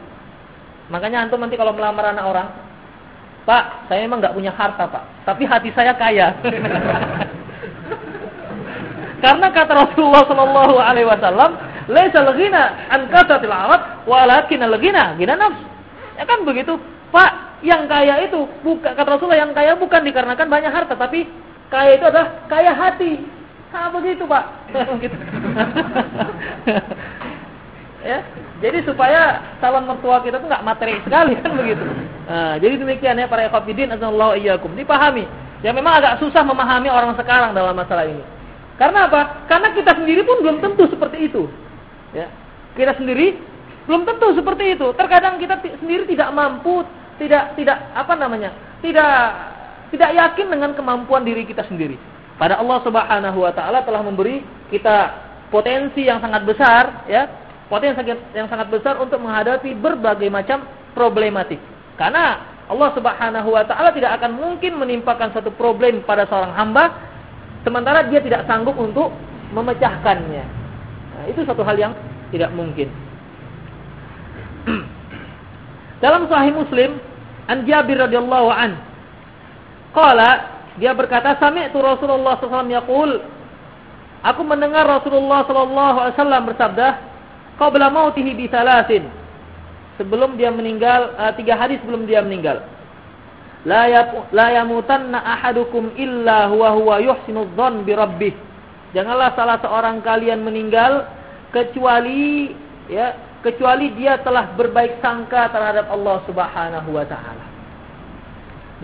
Makanya antum nanti kalau melamar anak orang, Pak, saya memang nggak punya harta, Pak. Tapi hati saya kaya. Karena kata Rasulullah Shallallahu Alaihi Wasallam, "Laisa al-ghina an kasatil arad, walakin al-ghina ghina nafs." Ya kan begitu, Pak. Yang kaya itu bukan kata Rasulullah yang kaya bukan dikarenakan banyak harta, tapi kaya itu adalah kaya hati. Nah, begitu, Pak. ya, jadi supaya calon mertua kita tuh nggak materi sekali kan begitu. Nah, jadi demikian ya para ikhwatiddin azallahu iyyakum. Dipahami. Ya memang agak susah memahami orang sekarang dalam masalah ini. Karena apa? Karena kita sendiri pun belum tentu seperti itu. Ya. Kita sendiri belum tentu seperti itu. Terkadang kita sendiri tidak mampu, tidak tidak apa namanya? Tidak tidak yakin dengan kemampuan diri kita sendiri. Pada Allah Subhanahu wa taala telah memberi kita potensi yang sangat besar ya potensi yang sangat besar untuk menghadapi berbagai macam problematik. Karena Allah Subhanahu wa taala tidak akan mungkin menimpakan satu problem pada seorang hamba sementara dia tidak sanggup untuk memecahkannya. Nah, itu satu hal yang tidak mungkin. Dalam Sahih Muslim, An Jabir radhiyallahu an, qala dia berkata, "Sami'tu Rasulullah SAW yaqul" Aku mendengar Rasulullah sallallahu alaihi wasallam bersabda, qabla mautihi bi thalathin. Sebelum dia meninggal, uh, tiga hari sebelum dia meninggal. La la yamutanna ahadukum illa huwa huwa yuhsinu dzan bi rabbih. Janganlah salah seorang kalian meninggal kecuali ya, kecuali dia telah berbaik sangka terhadap Allah Subhanahu wa taala.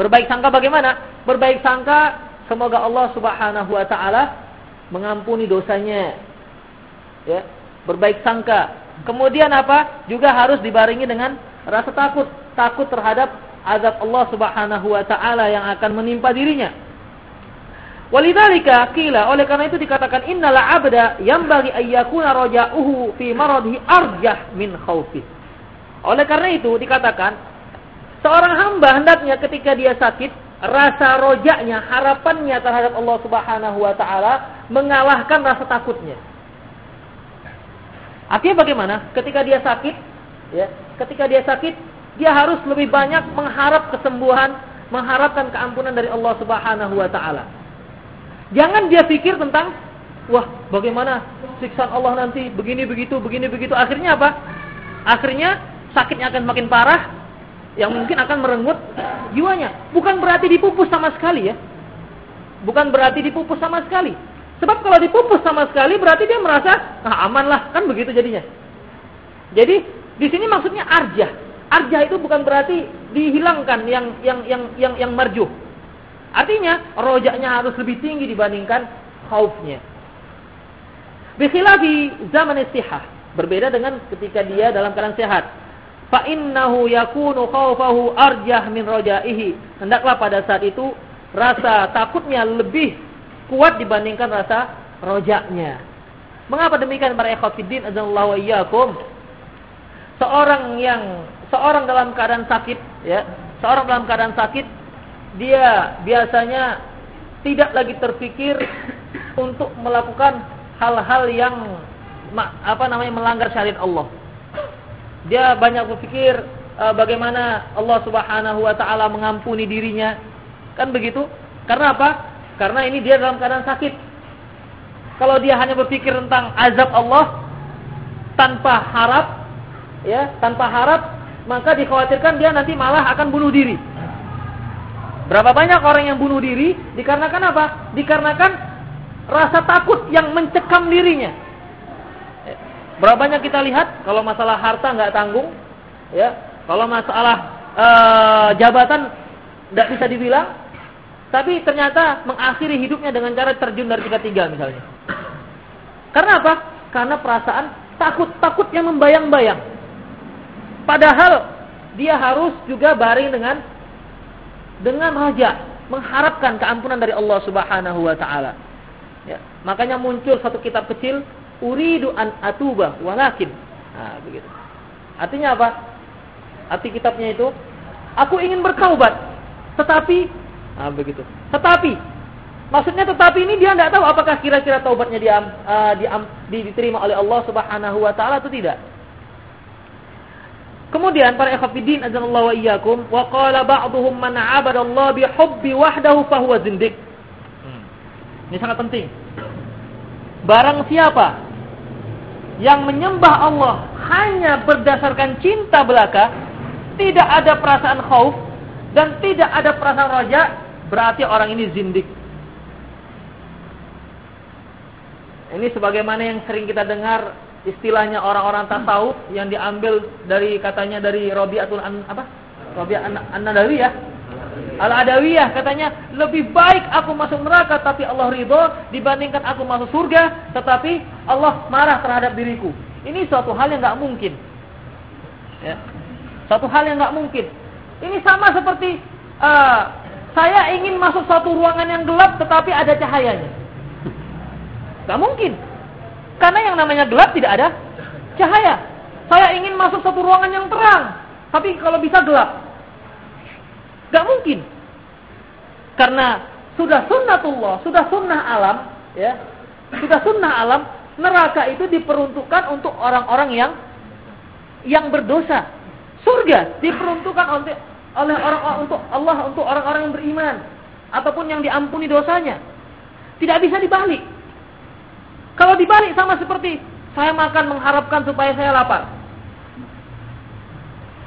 Berbaik sangka bagaimana? Berbaik sangka semoga Allah Subhanahu wa taala mengampuni dosanya. Ya, berbaik sangka. Kemudian apa? Juga harus dibarengi dengan rasa takut, takut terhadap azab Allah Subhanahu wa taala yang akan menimpa dirinya. Walidzalika qila oleh karena itu dikatakan innal abda yang bagi ayyakuna raja'uhu fi maradhi arjah min khaufi. Oleh karena itu dikatakan seorang hamba hendaknya ketika dia sakit rasa rojaknya, harapannya terhadap Allah Subhanahu wa taala mengalahkan rasa takutnya. Artinya bagaimana? Ketika dia sakit, ya, ketika dia sakit, dia harus lebih banyak mengharap kesembuhan, mengharapkan keampunan dari Allah Subhanahu wa taala. Jangan dia pikir tentang wah bagaimana siksaan Allah nanti begini begitu begini begitu. Akhirnya apa? Akhirnya sakitnya akan makin parah yang mungkin akan merenggut jiwanya. Bukan berarti dipupus sama sekali ya. Bukan berarti dipupus sama sekali. Sebab kalau dipupus sama sekali berarti dia merasa ah, aman lah kan begitu jadinya. Jadi di sini maksudnya arjah. Arjah itu bukan berarti dihilangkan yang yang yang yang yang marjuh. Artinya rojaknya harus lebih tinggi dibandingkan khaufnya. Bikhilafi zaman istihah. Berbeda dengan ketika dia dalam keadaan sehat. Fa innahu yakunu khaufahu arjah min rojaihi. Hendaklah pada saat itu rasa takutnya lebih kuat dibandingkan rasa rojaknya. Mengapa demikian para ikhwatiddin azallahu iyyakum? Seorang yang seorang dalam keadaan sakit ya, seorang dalam keadaan sakit dia biasanya tidak lagi terpikir untuk melakukan hal-hal yang apa namanya melanggar syariat Allah. Dia banyak berpikir uh, bagaimana Allah Subhanahu wa taala mengampuni dirinya. Kan begitu? Karena apa? Karena ini dia dalam keadaan sakit. Kalau dia hanya berpikir tentang azab Allah tanpa harap ya, tanpa harap, maka dikhawatirkan dia nanti malah akan bunuh diri. Berapa banyak orang yang bunuh diri dikarenakan apa? Dikarenakan rasa takut yang mencekam dirinya. Ya. Berapa banyak kita lihat kalau masalah harta nggak tanggung, ya. Kalau masalah uh, jabatan tidak bisa dibilang, tapi ternyata mengakhiri hidupnya dengan cara terjun dari tiga-tiga misalnya. Karena apa? Karena perasaan takut-takut yang membayang-bayang. Padahal dia harus juga baring dengan dengan raja mengharapkan keampunan dari Allah Subhanahu wa taala. Ya, makanya muncul satu kitab kecil Uridu an atuba walakin. Nah, begitu. Artinya apa? Arti kitabnya itu aku ingin bertaubat tetapi nah, begitu. Tetapi maksudnya tetapi ini dia tidak tahu apakah kira-kira taubatnya dia, uh, dia diterima oleh Allah Subhanahu wa taala atau tidak. Kemudian para ikhwatiddin azanallahu wa iyyakum wa qala ba'dhum man 'abada Allah bi hubbi wahdahu fa huwa zindiq. Hmm. Ini sangat penting. Barang siapa yang menyembah Allah hanya berdasarkan cinta belaka, tidak ada perasaan khauf dan tidak ada perasaan raja, berarti orang ini zindik. Ini sebagaimana yang sering kita dengar istilahnya orang-orang tasawuf yang diambil dari katanya dari Rabi'atul an, apa? Rabi'ah An-Nadawiyah. Al-Adawiyah katanya lebih baik aku masuk neraka tapi Allah ridho dibandingkan aku masuk surga tetapi Allah marah terhadap diriku. Ini suatu hal yang nggak mungkin. Ya. Suatu hal yang nggak mungkin. Ini sama seperti uh, saya ingin masuk suatu ruangan yang gelap tetapi ada cahayanya. Gak mungkin. Karena yang namanya gelap tidak ada cahaya. Saya ingin masuk satu ruangan yang terang, tapi kalau bisa gelap. Gak mungkin. Karena sudah sunnatullah, sudah sunnah alam, ya. Sudah sunnah alam, neraka itu diperuntukkan untuk orang-orang yang yang berdosa. Surga diperuntukkan untuk oleh orang untuk Allah untuk orang-orang yang beriman ataupun yang diampuni dosanya. Tidak bisa dibalik. Kalau dibalik sama seperti saya makan mengharapkan supaya saya lapar.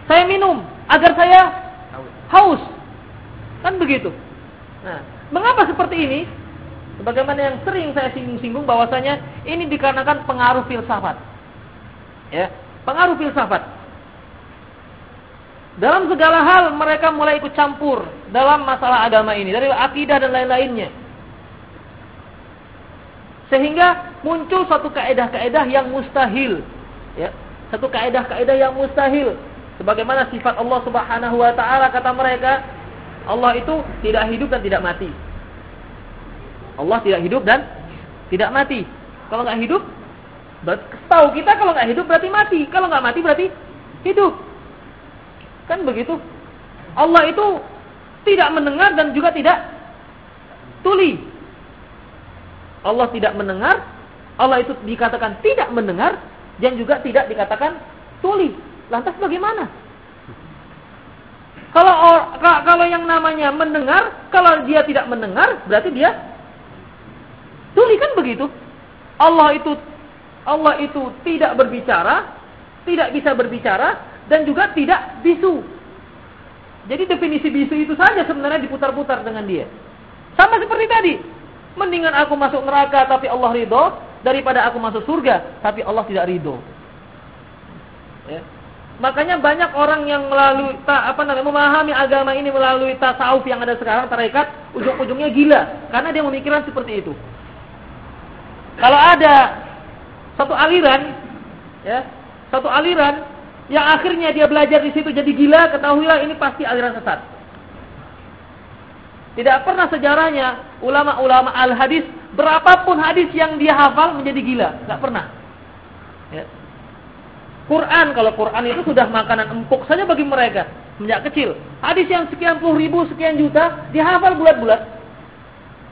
Saya minum agar saya haus. Kan begitu. Nah, mengapa seperti ini? Sebagaimana yang sering saya singgung-singgung bahwasanya ini dikarenakan pengaruh filsafat. Ya, pengaruh filsafat. Dalam segala hal mereka mulai ikut campur dalam masalah agama ini dari akidah dan lain-lainnya. Sehingga muncul satu kaedah-kaedah yang mustahil. Ya, satu kaedah-kaedah yang mustahil. Sebagaimana sifat Allah Subhanahu wa taala kata mereka, Allah itu tidak hidup dan tidak mati. Allah tidak hidup dan tidak mati. Kalau nggak hidup, tahu kita kalau nggak hidup berarti mati. Kalau nggak mati berarti hidup. Kan begitu. Allah itu tidak mendengar dan juga tidak tuli. Allah tidak mendengar, Allah itu dikatakan tidak mendengar dan juga tidak dikatakan tuli. Lantas bagaimana? Kalau kalau yang namanya mendengar, kalau dia tidak mendengar, berarti dia tuli kan begitu. Allah itu Allah itu tidak berbicara, tidak bisa berbicara dan juga tidak bisu. Jadi definisi bisu itu saja sebenarnya diputar-putar dengan dia. Sama seperti tadi. Mendingan aku masuk neraka tapi Allah ridho daripada aku masuk surga tapi Allah tidak ridho. Ya. Makanya banyak orang yang melalui ta, apa namanya memahami agama ini melalui tasawuf yang ada sekarang tarekat ujung-ujungnya gila karena dia memikirkan seperti itu. Kalau ada satu aliran ya, satu aliran yang akhirnya dia belajar di situ jadi gila, ketahuilah ini pasti aliran sesat. Tidak pernah sejarahnya ulama-ulama al-hadis berapapun hadis yang dia hafal menjadi gila, nggak pernah. Ya. Quran kalau Quran itu sudah makanan empuk saja bagi mereka sejak kecil. Hadis yang sekian puluh ribu, sekian juta dihafal bulat-bulat.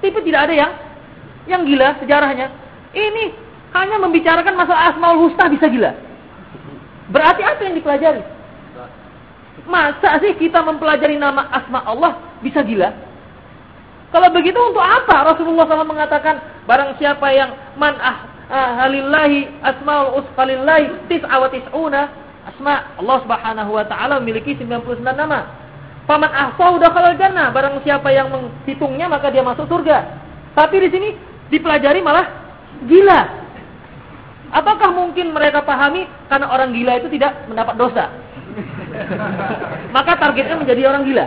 Tapi tidak ada yang yang gila sejarahnya. Ini hanya membicarakan masalah asmaul husna bisa gila. Berarti apa yang dipelajari? Masa sih kita mempelajari nama asma Allah bisa gila? Kalau begitu untuk apa Rasulullah SAW mengatakan barang siapa yang man ah, ah halillahi asmaul usqalillahi tis'a wa tis'una asma Allah Subhanahu wa taala memiliki 99 nama. Paman ahsau dakhalal jannah, barang siapa yang menghitungnya maka dia masuk surga. Tapi di sini dipelajari malah gila. Apakah mungkin mereka pahami karena orang gila itu tidak mendapat dosa? maka targetnya menjadi orang gila.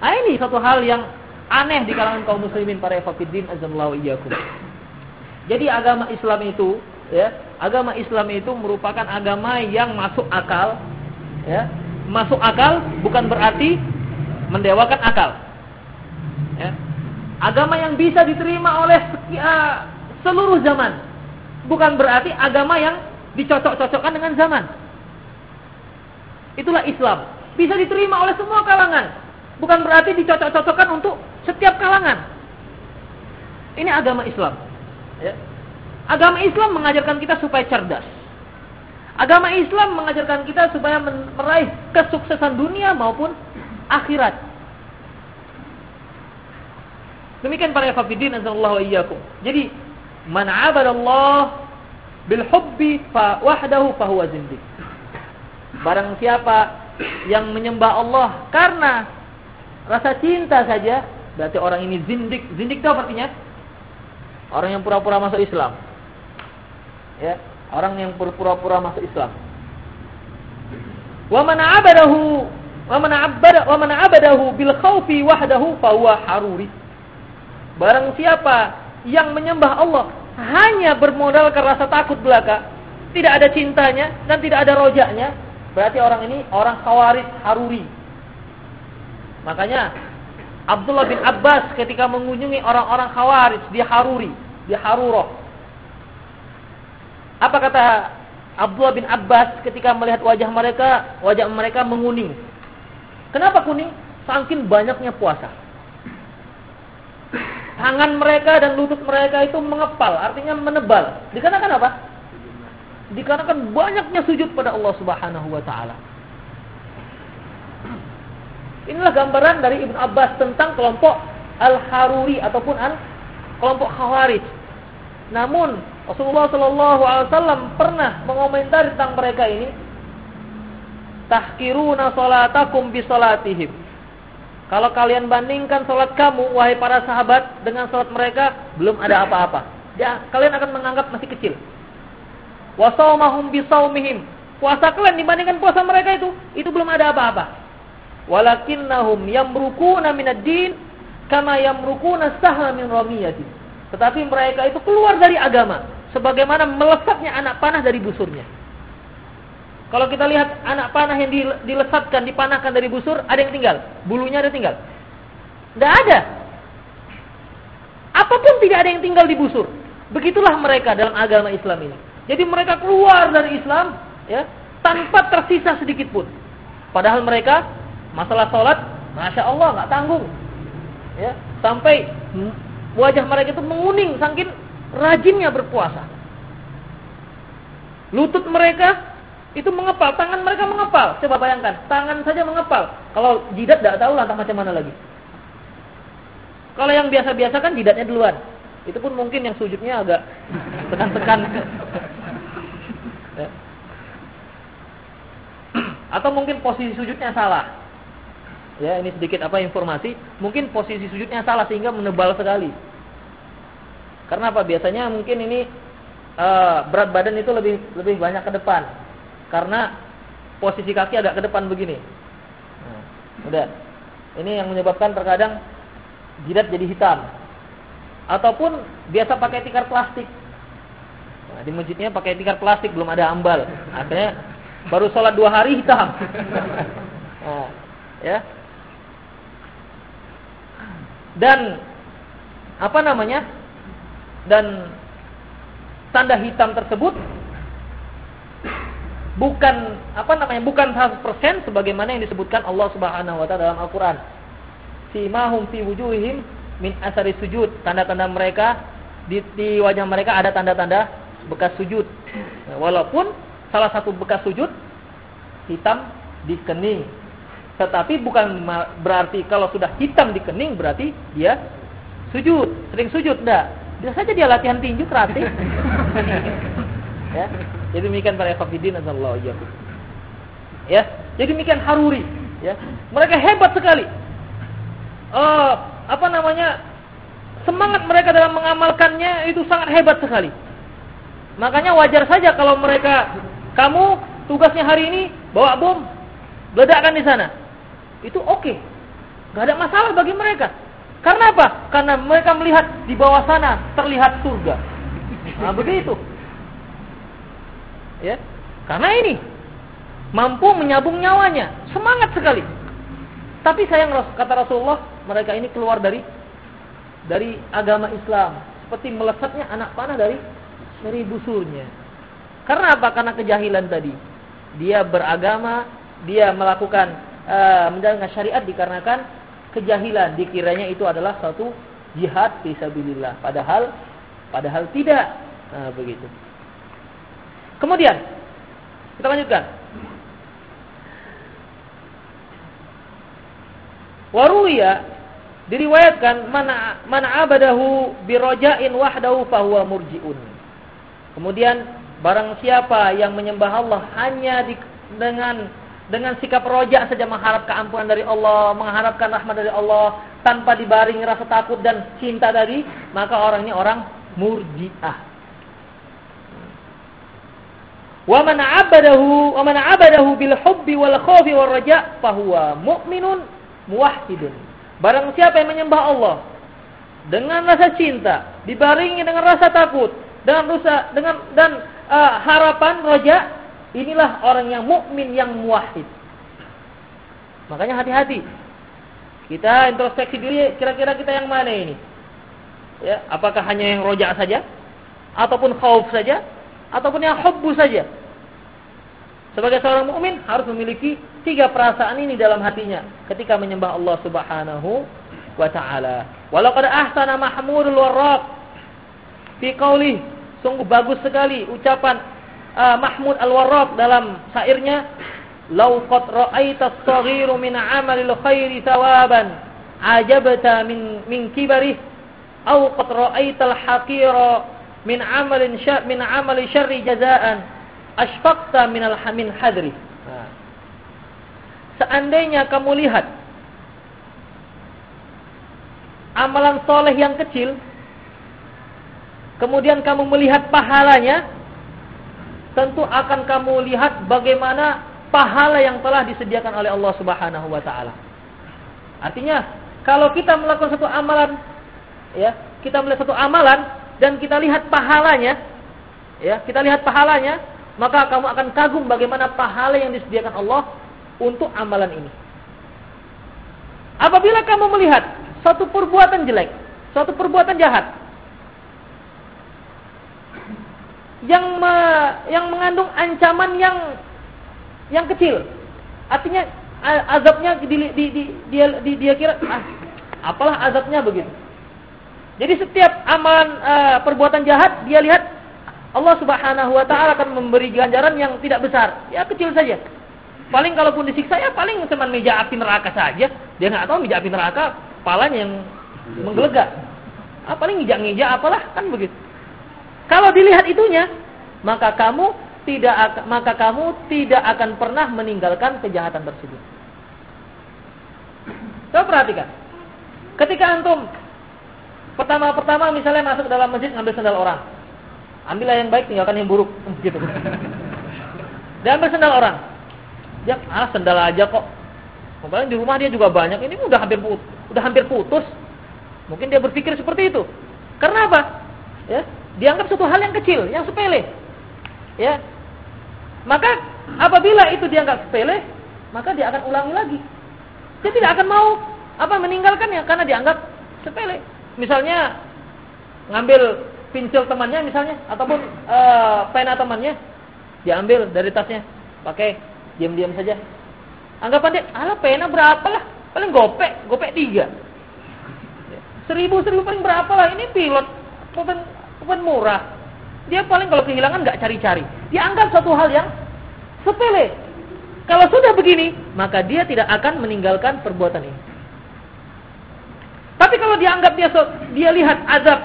Nah, ini satu hal yang aneh di kalangan kaum muslimin para ikhwatiddin azallahu iyyakum. Jadi agama Islam itu ya, agama Islam itu merupakan agama yang masuk akal ya. Masuk akal bukan berarti mendewakan akal. Ya. Agama yang bisa diterima oleh uh, seluruh zaman. Bukan berarti agama yang dicocok-cocokkan dengan zaman. Itulah Islam. Bisa diterima oleh semua kalangan bukan berarti dicocok-cocokkan untuk setiap kalangan. Ini agama Islam. Ya. Agama Islam mengajarkan kita supaya cerdas. Agama Islam mengajarkan kita supaya meraih kesuksesan dunia maupun akhirat. Demikian para hafidin azallahu. Jadi, man 'abadallah bil hubbi fa wahdahu fa huwa zindiq. Barang siapa yang menyembah Allah karena rasa cinta saja, berarti orang ini zindik. Zindik itu artinya? Orang yang pura-pura masuk Islam. Ya, orang yang pura-pura masuk Islam. Wa man 'abadahu wa man 'abada wa man bil khaufi wahdahu fa haruri. Barang siapa yang menyembah Allah hanya bermodalkan rasa takut belaka, tidak ada cintanya dan tidak ada rojaknya, berarti orang ini orang khawarij haruri. Makanya Abdullah bin Abbas ketika mengunjungi orang-orang Khawarij di Haruri, di Haruroh. Apa kata Abdullah bin Abbas ketika melihat wajah mereka, wajah mereka menguning. Kenapa kuning? Saking banyaknya puasa. Tangan mereka dan lutut mereka itu mengepal, artinya menebal. Dikarenakan apa? Dikarenakan banyaknya sujud pada Allah Subhanahu wa taala. Inilah gambaran dari Ibn Abbas tentang kelompok Al-Haruri ataupun al kelompok Khawarij. Namun Rasulullah Shallallahu Alaihi Wasallam pernah mengomentari tentang mereka ini. Tahkiruna solatakum bi solatihim. Kalau kalian bandingkan solat kamu, wahai para sahabat, dengan solat mereka, belum ada apa-apa. Ya, kalian akan menganggap masih kecil. Wasaumahum bisaumihim. Puasa kalian dibandingkan puasa mereka itu, itu belum ada apa-apa walakinnahum yamrukuna minad din kama yamrukuna sahla min ramiyati. Tetapi mereka itu keluar dari agama sebagaimana melesatnya anak panah dari busurnya. Kalau kita lihat anak panah yang dilesatkan, dipanahkan dari busur, ada yang tinggal. Bulunya ada tinggal. Tidak ada. Apa pun tidak ada yang tinggal di busur. Begitulah mereka dalam agama Islam ini. Jadi mereka keluar dari Islam ya tanpa tersisa sedikit pun. Padahal mereka masalah sholat, masya Allah nggak tanggung. Ya, sampai wajah mereka itu menguning saking rajinnya berpuasa. Lutut mereka itu mengepal, tangan mereka mengepal. Coba bayangkan, tangan saja mengepal. Kalau jidat tidak tahu lantas macam mana lagi. Kalau yang biasa-biasa kan jidatnya duluan. Itu pun mungkin yang sujudnya agak tekan-tekan. Ya. Atau mungkin posisi sujudnya salah. Ya, ini sedikit apa informasi. Mungkin posisi sujudnya salah sehingga menebal sekali. Karena apa? Biasanya mungkin ini uh, berat badan itu lebih lebih banyak ke depan karena posisi kaki agak ke depan begini. Nah, udah. Ini yang menyebabkan terkadang jidat jadi hitam. Ataupun biasa pakai tikar plastik. Nah, di masjidnya pakai tikar plastik belum ada ambal. Akhirnya baru sholat dua hari hitam. nah, ya. Dan apa namanya? Dan tanda hitam tersebut bukan apa namanya bukan 100% sebagaimana yang disebutkan Allah Subhanahu wa taala dalam Al-Qur'an. Simahum fi wujuhihim min asari sujud. Tanda-tanda mereka di, di wajah mereka ada tanda-tanda bekas sujud. Nah, walaupun salah satu bekas sujud hitam di kening. Tetapi bukan berarti kalau sudah hitam di kening berarti dia sujud, sering sujud enggak. Bisa saja dia latihan tinju terlatih. ya. Jadi demikian para ikhwatiddin azallahu iyyakum. Ya, jadi demikian Haruri, ya. Mereka hebat sekali. Uh, apa namanya? Semangat mereka dalam mengamalkannya itu sangat hebat sekali. Makanya wajar saja kalau mereka kamu tugasnya hari ini bawa bom, ledakan di sana. Itu oke. Okay. Gak ada masalah bagi mereka. Karena apa? Karena mereka melihat di bawah sana terlihat surga. Nah, begitu. Ya. Karena ini mampu menyabung nyawanya, semangat sekali. Tapi sayang kata Rasulullah, mereka ini keluar dari dari agama Islam, seperti melesatnya anak panah dari dari busurnya. Karena apa? Karena kejahilan tadi. Dia beragama, dia melakukan uh, menjalankan syariat dikarenakan kejahilan. Dikiranya itu adalah satu jihad fisabilillah. Padahal padahal tidak. Nah, begitu. Kemudian kita lanjutkan. Waruya diriwayatkan mana mana abadahu biroja'in wahdahu fahuwa murji'un. Kemudian barang siapa yang menyembah Allah hanya di, dengan dengan sikap roja saja mengharap keampunan dari Allah, mengharapkan rahmat dari Allah tanpa dibaringi rasa takut dan cinta dari, maka orang ini orang murji'ah. Wa man 'abadahu wa man 'abadahu bil hubbi wal khaufi war raja fahuwa mu'minun muwahhidun. Barang siapa yang menyembah Allah dengan rasa cinta, dibaringi dengan rasa takut, dengan rasa dengan dan uh, harapan roja, inilah orang yang mukmin yang muwahhid. Makanya hati-hati. Kita introspeksi diri kira-kira kita yang mana ini? Ya, apakah hanya yang roja saja ataupun khauf saja ataupun yang hubbu saja? Sebagai seorang mukmin harus memiliki tiga perasaan ini dalam hatinya ketika menyembah Allah Subhanahu wa taala. Walau qad ahsana Mahmudul Warraq fi qauli sungguh bagus sekali ucapan uh, Mahmud Al-Warraq dalam syairnya Lau qad ra'aita as-saghiru min 'amalil khairi thawaban ajabta min min kibarih au qad ra'aita al-haqira min 'amalin syar min 'amali syarri jazaan asfaqta minal hamin hadri. Nah. Seandainya kamu lihat amalan soleh yang kecil, kemudian kamu melihat pahalanya, tentu akan kamu lihat bagaimana pahala yang telah disediakan oleh Allah Subhanahu wa taala. Artinya, kalau kita melakukan satu amalan ya, kita melihat satu amalan dan kita lihat pahalanya, ya, kita lihat pahalanya, maka kamu akan kagum bagaimana pahala yang disediakan Allah untuk amalan ini. Apabila kamu melihat satu perbuatan jelek, suatu perbuatan jahat yang me, yang mengandung ancaman yang yang kecil. Artinya azabnya di, di, di, dia di, dia kira ah, apalah azabnya begitu. Jadi setiap amalan uh, perbuatan jahat dia lihat Allah Subhanahu wa taala akan memberi ganjaran yang tidak besar, ya kecil saja. Paling kalaupun disiksa ya paling cuma meja api neraka saja. Dia nggak tahu meja api neraka palanya yang menggelegak. Ah, paling ngijak-ngijak apalah kan begitu. Kalau dilihat itunya, maka kamu tidak maka kamu tidak akan pernah meninggalkan kejahatan tersebut. Coba perhatikan. Ketika antum pertama-pertama misalnya masuk dalam masjid ngambil sendal orang. Ambillah yang baik, tinggalkan yang buruk, gitu. Dan ambil sendal orang. Dia ah sendal aja kok. Kemudian di rumah dia juga banyak. Ini udah hampir putus, udah hampir putus. Mungkin dia berpikir seperti itu. Karena apa? Ya, dianggap suatu hal yang kecil, yang sepele. Ya. Maka apabila itu dianggap sepele, maka dia akan ulangi lagi. Dia tidak akan mau apa meninggalkannya karena dianggap sepele. Misalnya ngambil pincel temannya misalnya ataupun uh, pena temannya diambil dari tasnya, pakai diam-diam saja. Anggapan dia, "Alah pena berapa lah? Paling gopek, gopek tiga. Seribu, seribu paling berapa lah? Ini pilot, bukan murah. Dia paling kalau kehilangan nggak cari-cari. Dia anggap suatu hal yang sepele. Kalau sudah begini, maka dia tidak akan meninggalkan perbuatan ini. Tapi kalau dianggap dia dia lihat azab,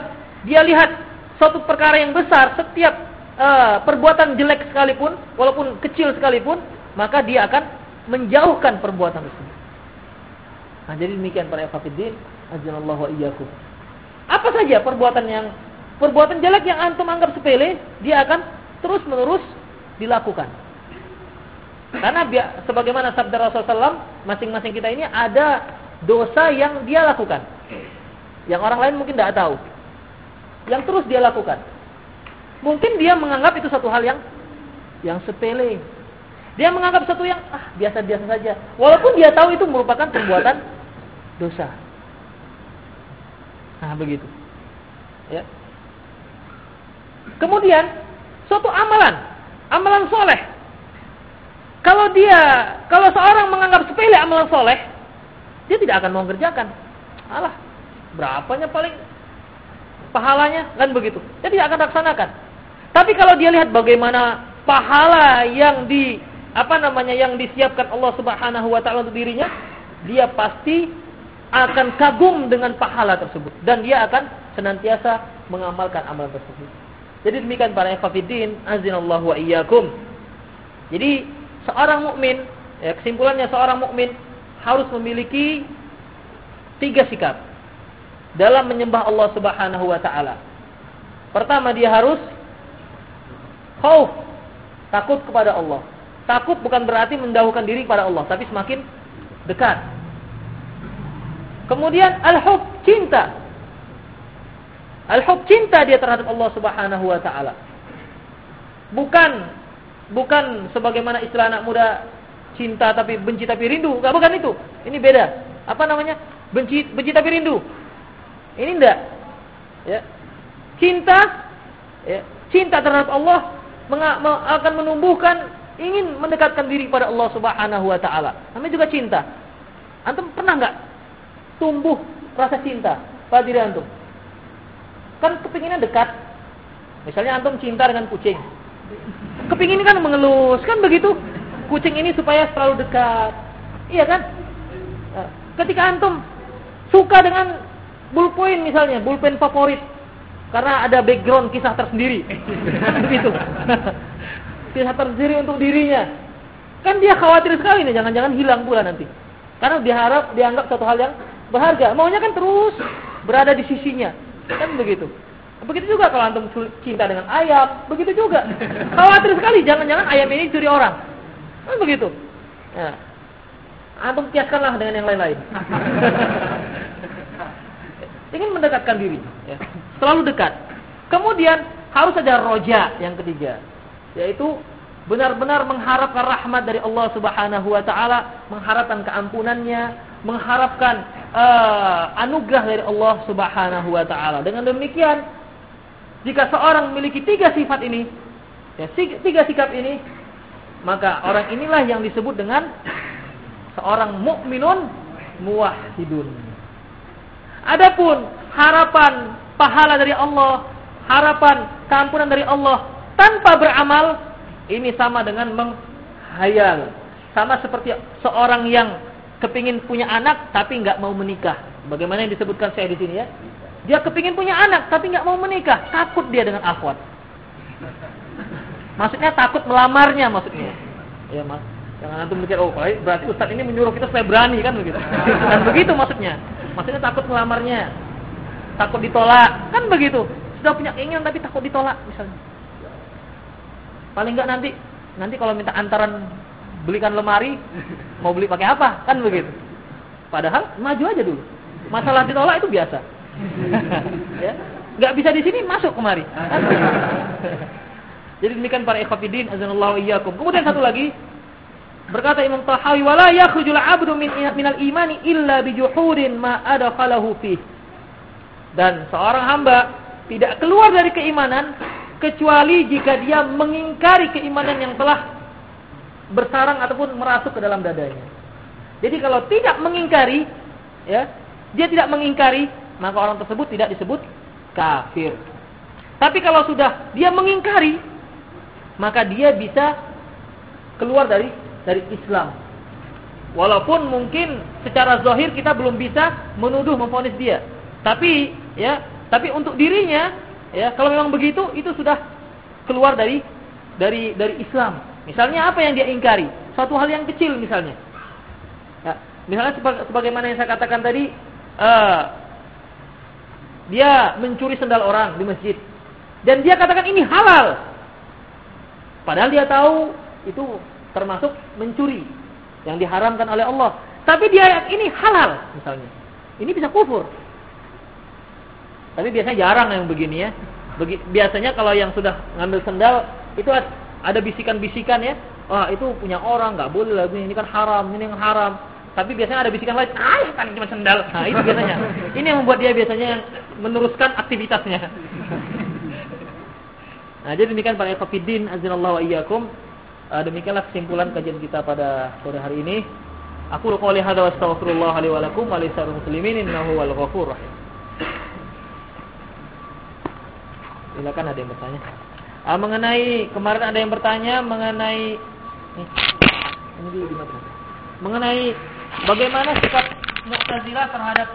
dia lihat suatu perkara yang besar, setiap uh, perbuatan jelek sekalipun, walaupun kecil sekalipun, maka dia akan menjauhkan perbuatan tersebut. Nah, jadi demikian para ikhwatiddin, ajallallahu wa iyyakum. Apa saja perbuatan yang perbuatan jelek yang antum anggap sepele, dia akan terus-menerus dilakukan. Karena sebagaimana sabda Rasulullah SAW, masing-masing kita ini ada dosa yang dia lakukan. Yang orang lain mungkin tidak tahu. Yang terus dia lakukan. Mungkin dia menganggap itu satu hal yang yang sepele. Dia menganggap satu yang ah biasa-biasa saja. Walaupun dia tahu itu merupakan perbuatan dosa. Nah, begitu. Ya. Kemudian suatu amalan, amalan soleh. Kalau dia, kalau seorang menganggap sepele amalan soleh, dia tidak akan mau mengerjakan. Alah, berapanya paling pahalanya kan begitu. Tidak akan laksanakan. Tapi kalau dia lihat bagaimana pahala yang di apa namanya yang disiapkan Allah Subhanahu wa taala untuk dirinya, dia pasti akan kagum dengan pahala tersebut dan dia akan senantiasa mengamalkan amalan tersebut. Jadi demikian para ikhwatiddin, azinallahu wa iyyakum. Jadi seorang mukmin, ya kesimpulannya seorang mukmin harus memiliki tiga sikap dalam menyembah Allah Subhanahu wa taala. Pertama dia harus khauf, takut kepada Allah. Takut bukan berarti mendahulukan diri kepada Allah, tapi semakin dekat. Kemudian al-hub, cinta. Al-hub cinta dia terhadap Allah Subhanahu wa taala. Bukan bukan sebagaimana istilah anak muda cinta tapi benci tapi rindu. Enggak bukan itu. Ini beda. Apa namanya? Benci benci tapi rindu. Ini enggak. Ya. Cinta ya, cinta terhadap Allah akan menumbuhkan ingin mendekatkan diri pada Allah Subhanahu wa taala. Namanya juga cinta. Antum pernah enggak tumbuh rasa cinta pada diri antum? Kan kepinginnya dekat. Misalnya antum cinta dengan kucing. Kepingin kan mengelus, kan begitu. Kucing ini supaya selalu dekat. Iya kan? Nah, ketika antum suka dengan bullpen misalnya, bullpen favorit. Karena ada background kisah tersendiri. Begitu. kisah tersendiri untuk dirinya. Kan dia khawatir sekali nih, jangan-jangan hilang pula nanti. Karena diharap dianggap satu hal yang berharga. Maunya kan terus berada di sisinya. Kan begitu. Begitu juga kalau antum cinta dengan ayam, begitu juga. Khawatir sekali jangan-jangan ayam ini curi orang. Kan begitu. Ya. Antum kiaskanlah dengan yang lain-lain. Ingin mendekatkan diri, ya. selalu dekat. Kemudian harus ada roja yang ketiga, yaitu benar-benar mengharapkan rahmat dari Allah Subhanahu wa taala, mengharapkan keampunannya, mengharapkan uh, anugerah dari Allah Subhanahu wa taala. Dengan demikian, jika seorang memiliki tiga sifat ini, ya tiga sikap ini, maka orang inilah yang disebut dengan seorang mukminun muwahhidun. Adapun harapan pahala dari Allah, harapan keampunan dari Allah tanpa beramal, ini sama dengan menghayal. Sama seperti seorang yang kepingin punya anak tapi nggak mau menikah. Bagaimana yang disebutkan saya di sini ya? Dia kepingin punya anak tapi nggak mau menikah, takut dia dengan akhwat. Maksudnya takut melamarnya maksudnya. Ya mas, Jangan antum mikir, oh berarti Ustaz ini menyuruh kita supaya berani kan begitu. Dan begitu maksudnya. Maksudnya takut melamarnya. Takut ditolak. Kan begitu. Sudah punya keinginan tapi takut ditolak misalnya. Paling enggak nanti nanti kalau minta antaran belikan lemari, mau beli pakai apa? Kan begitu. Padahal maju aja dulu. Masalah ditolak itu biasa. ya. Enggak bisa di sini masuk kemari. Kan Jadi demikian para ikhwatiddin azanallahu iyyakum. Kemudian satu lagi Berkata Imam Tahawi, "Wala yakhrujul 'abdu min minal imani illa bijuhudin ma adkhalahu fi." Dan seorang hamba tidak keluar dari keimanan kecuali jika dia mengingkari keimanan yang telah bersarang ataupun merasuk ke dalam dadanya. Jadi kalau tidak mengingkari, ya, dia tidak mengingkari, maka orang tersebut tidak disebut kafir. Tapi kalau sudah dia mengingkari, maka dia bisa keluar dari dari Islam. Walaupun mungkin secara zahir kita belum bisa menuduh memfonis dia. Tapi ya, tapi untuk dirinya ya, kalau memang begitu itu sudah keluar dari dari dari Islam. Misalnya apa yang dia ingkari? Suatu hal yang kecil misalnya. Ya, misalnya sebagaimana yang saya katakan tadi, uh, dia mencuri sendal orang di masjid dan dia katakan ini halal. Padahal dia tahu itu termasuk mencuri yang diharamkan oleh Allah. Tapi dia ini halal misalnya. Ini bisa kufur. Tapi biasanya jarang yang begini ya. biasanya kalau yang sudah ngambil sendal itu ada bisikan-bisikan ya. Wah itu punya orang nggak boleh lagi ini kan haram, ini yang haram. Tapi biasanya ada bisikan lain, ah ya kan cuma sendal. Nah itu biasanya. Ini yang membuat dia biasanya meneruskan aktivitasnya. Nah jadi demikian para ekofidin azinallahu wa iyyakum. Uh, demikianlah kesimpulan kajian kita pada sore hari ini. Aku qouli hadza wa astaghfirullah li wa lakum wa lisal muslimin innahu wal ghafur rahim. Silakan ada yang bertanya. Uh, mengenai kemarin ada yang bertanya mengenai ini, ini? Mengenai bagaimana sikap Mu'tazilah terhadap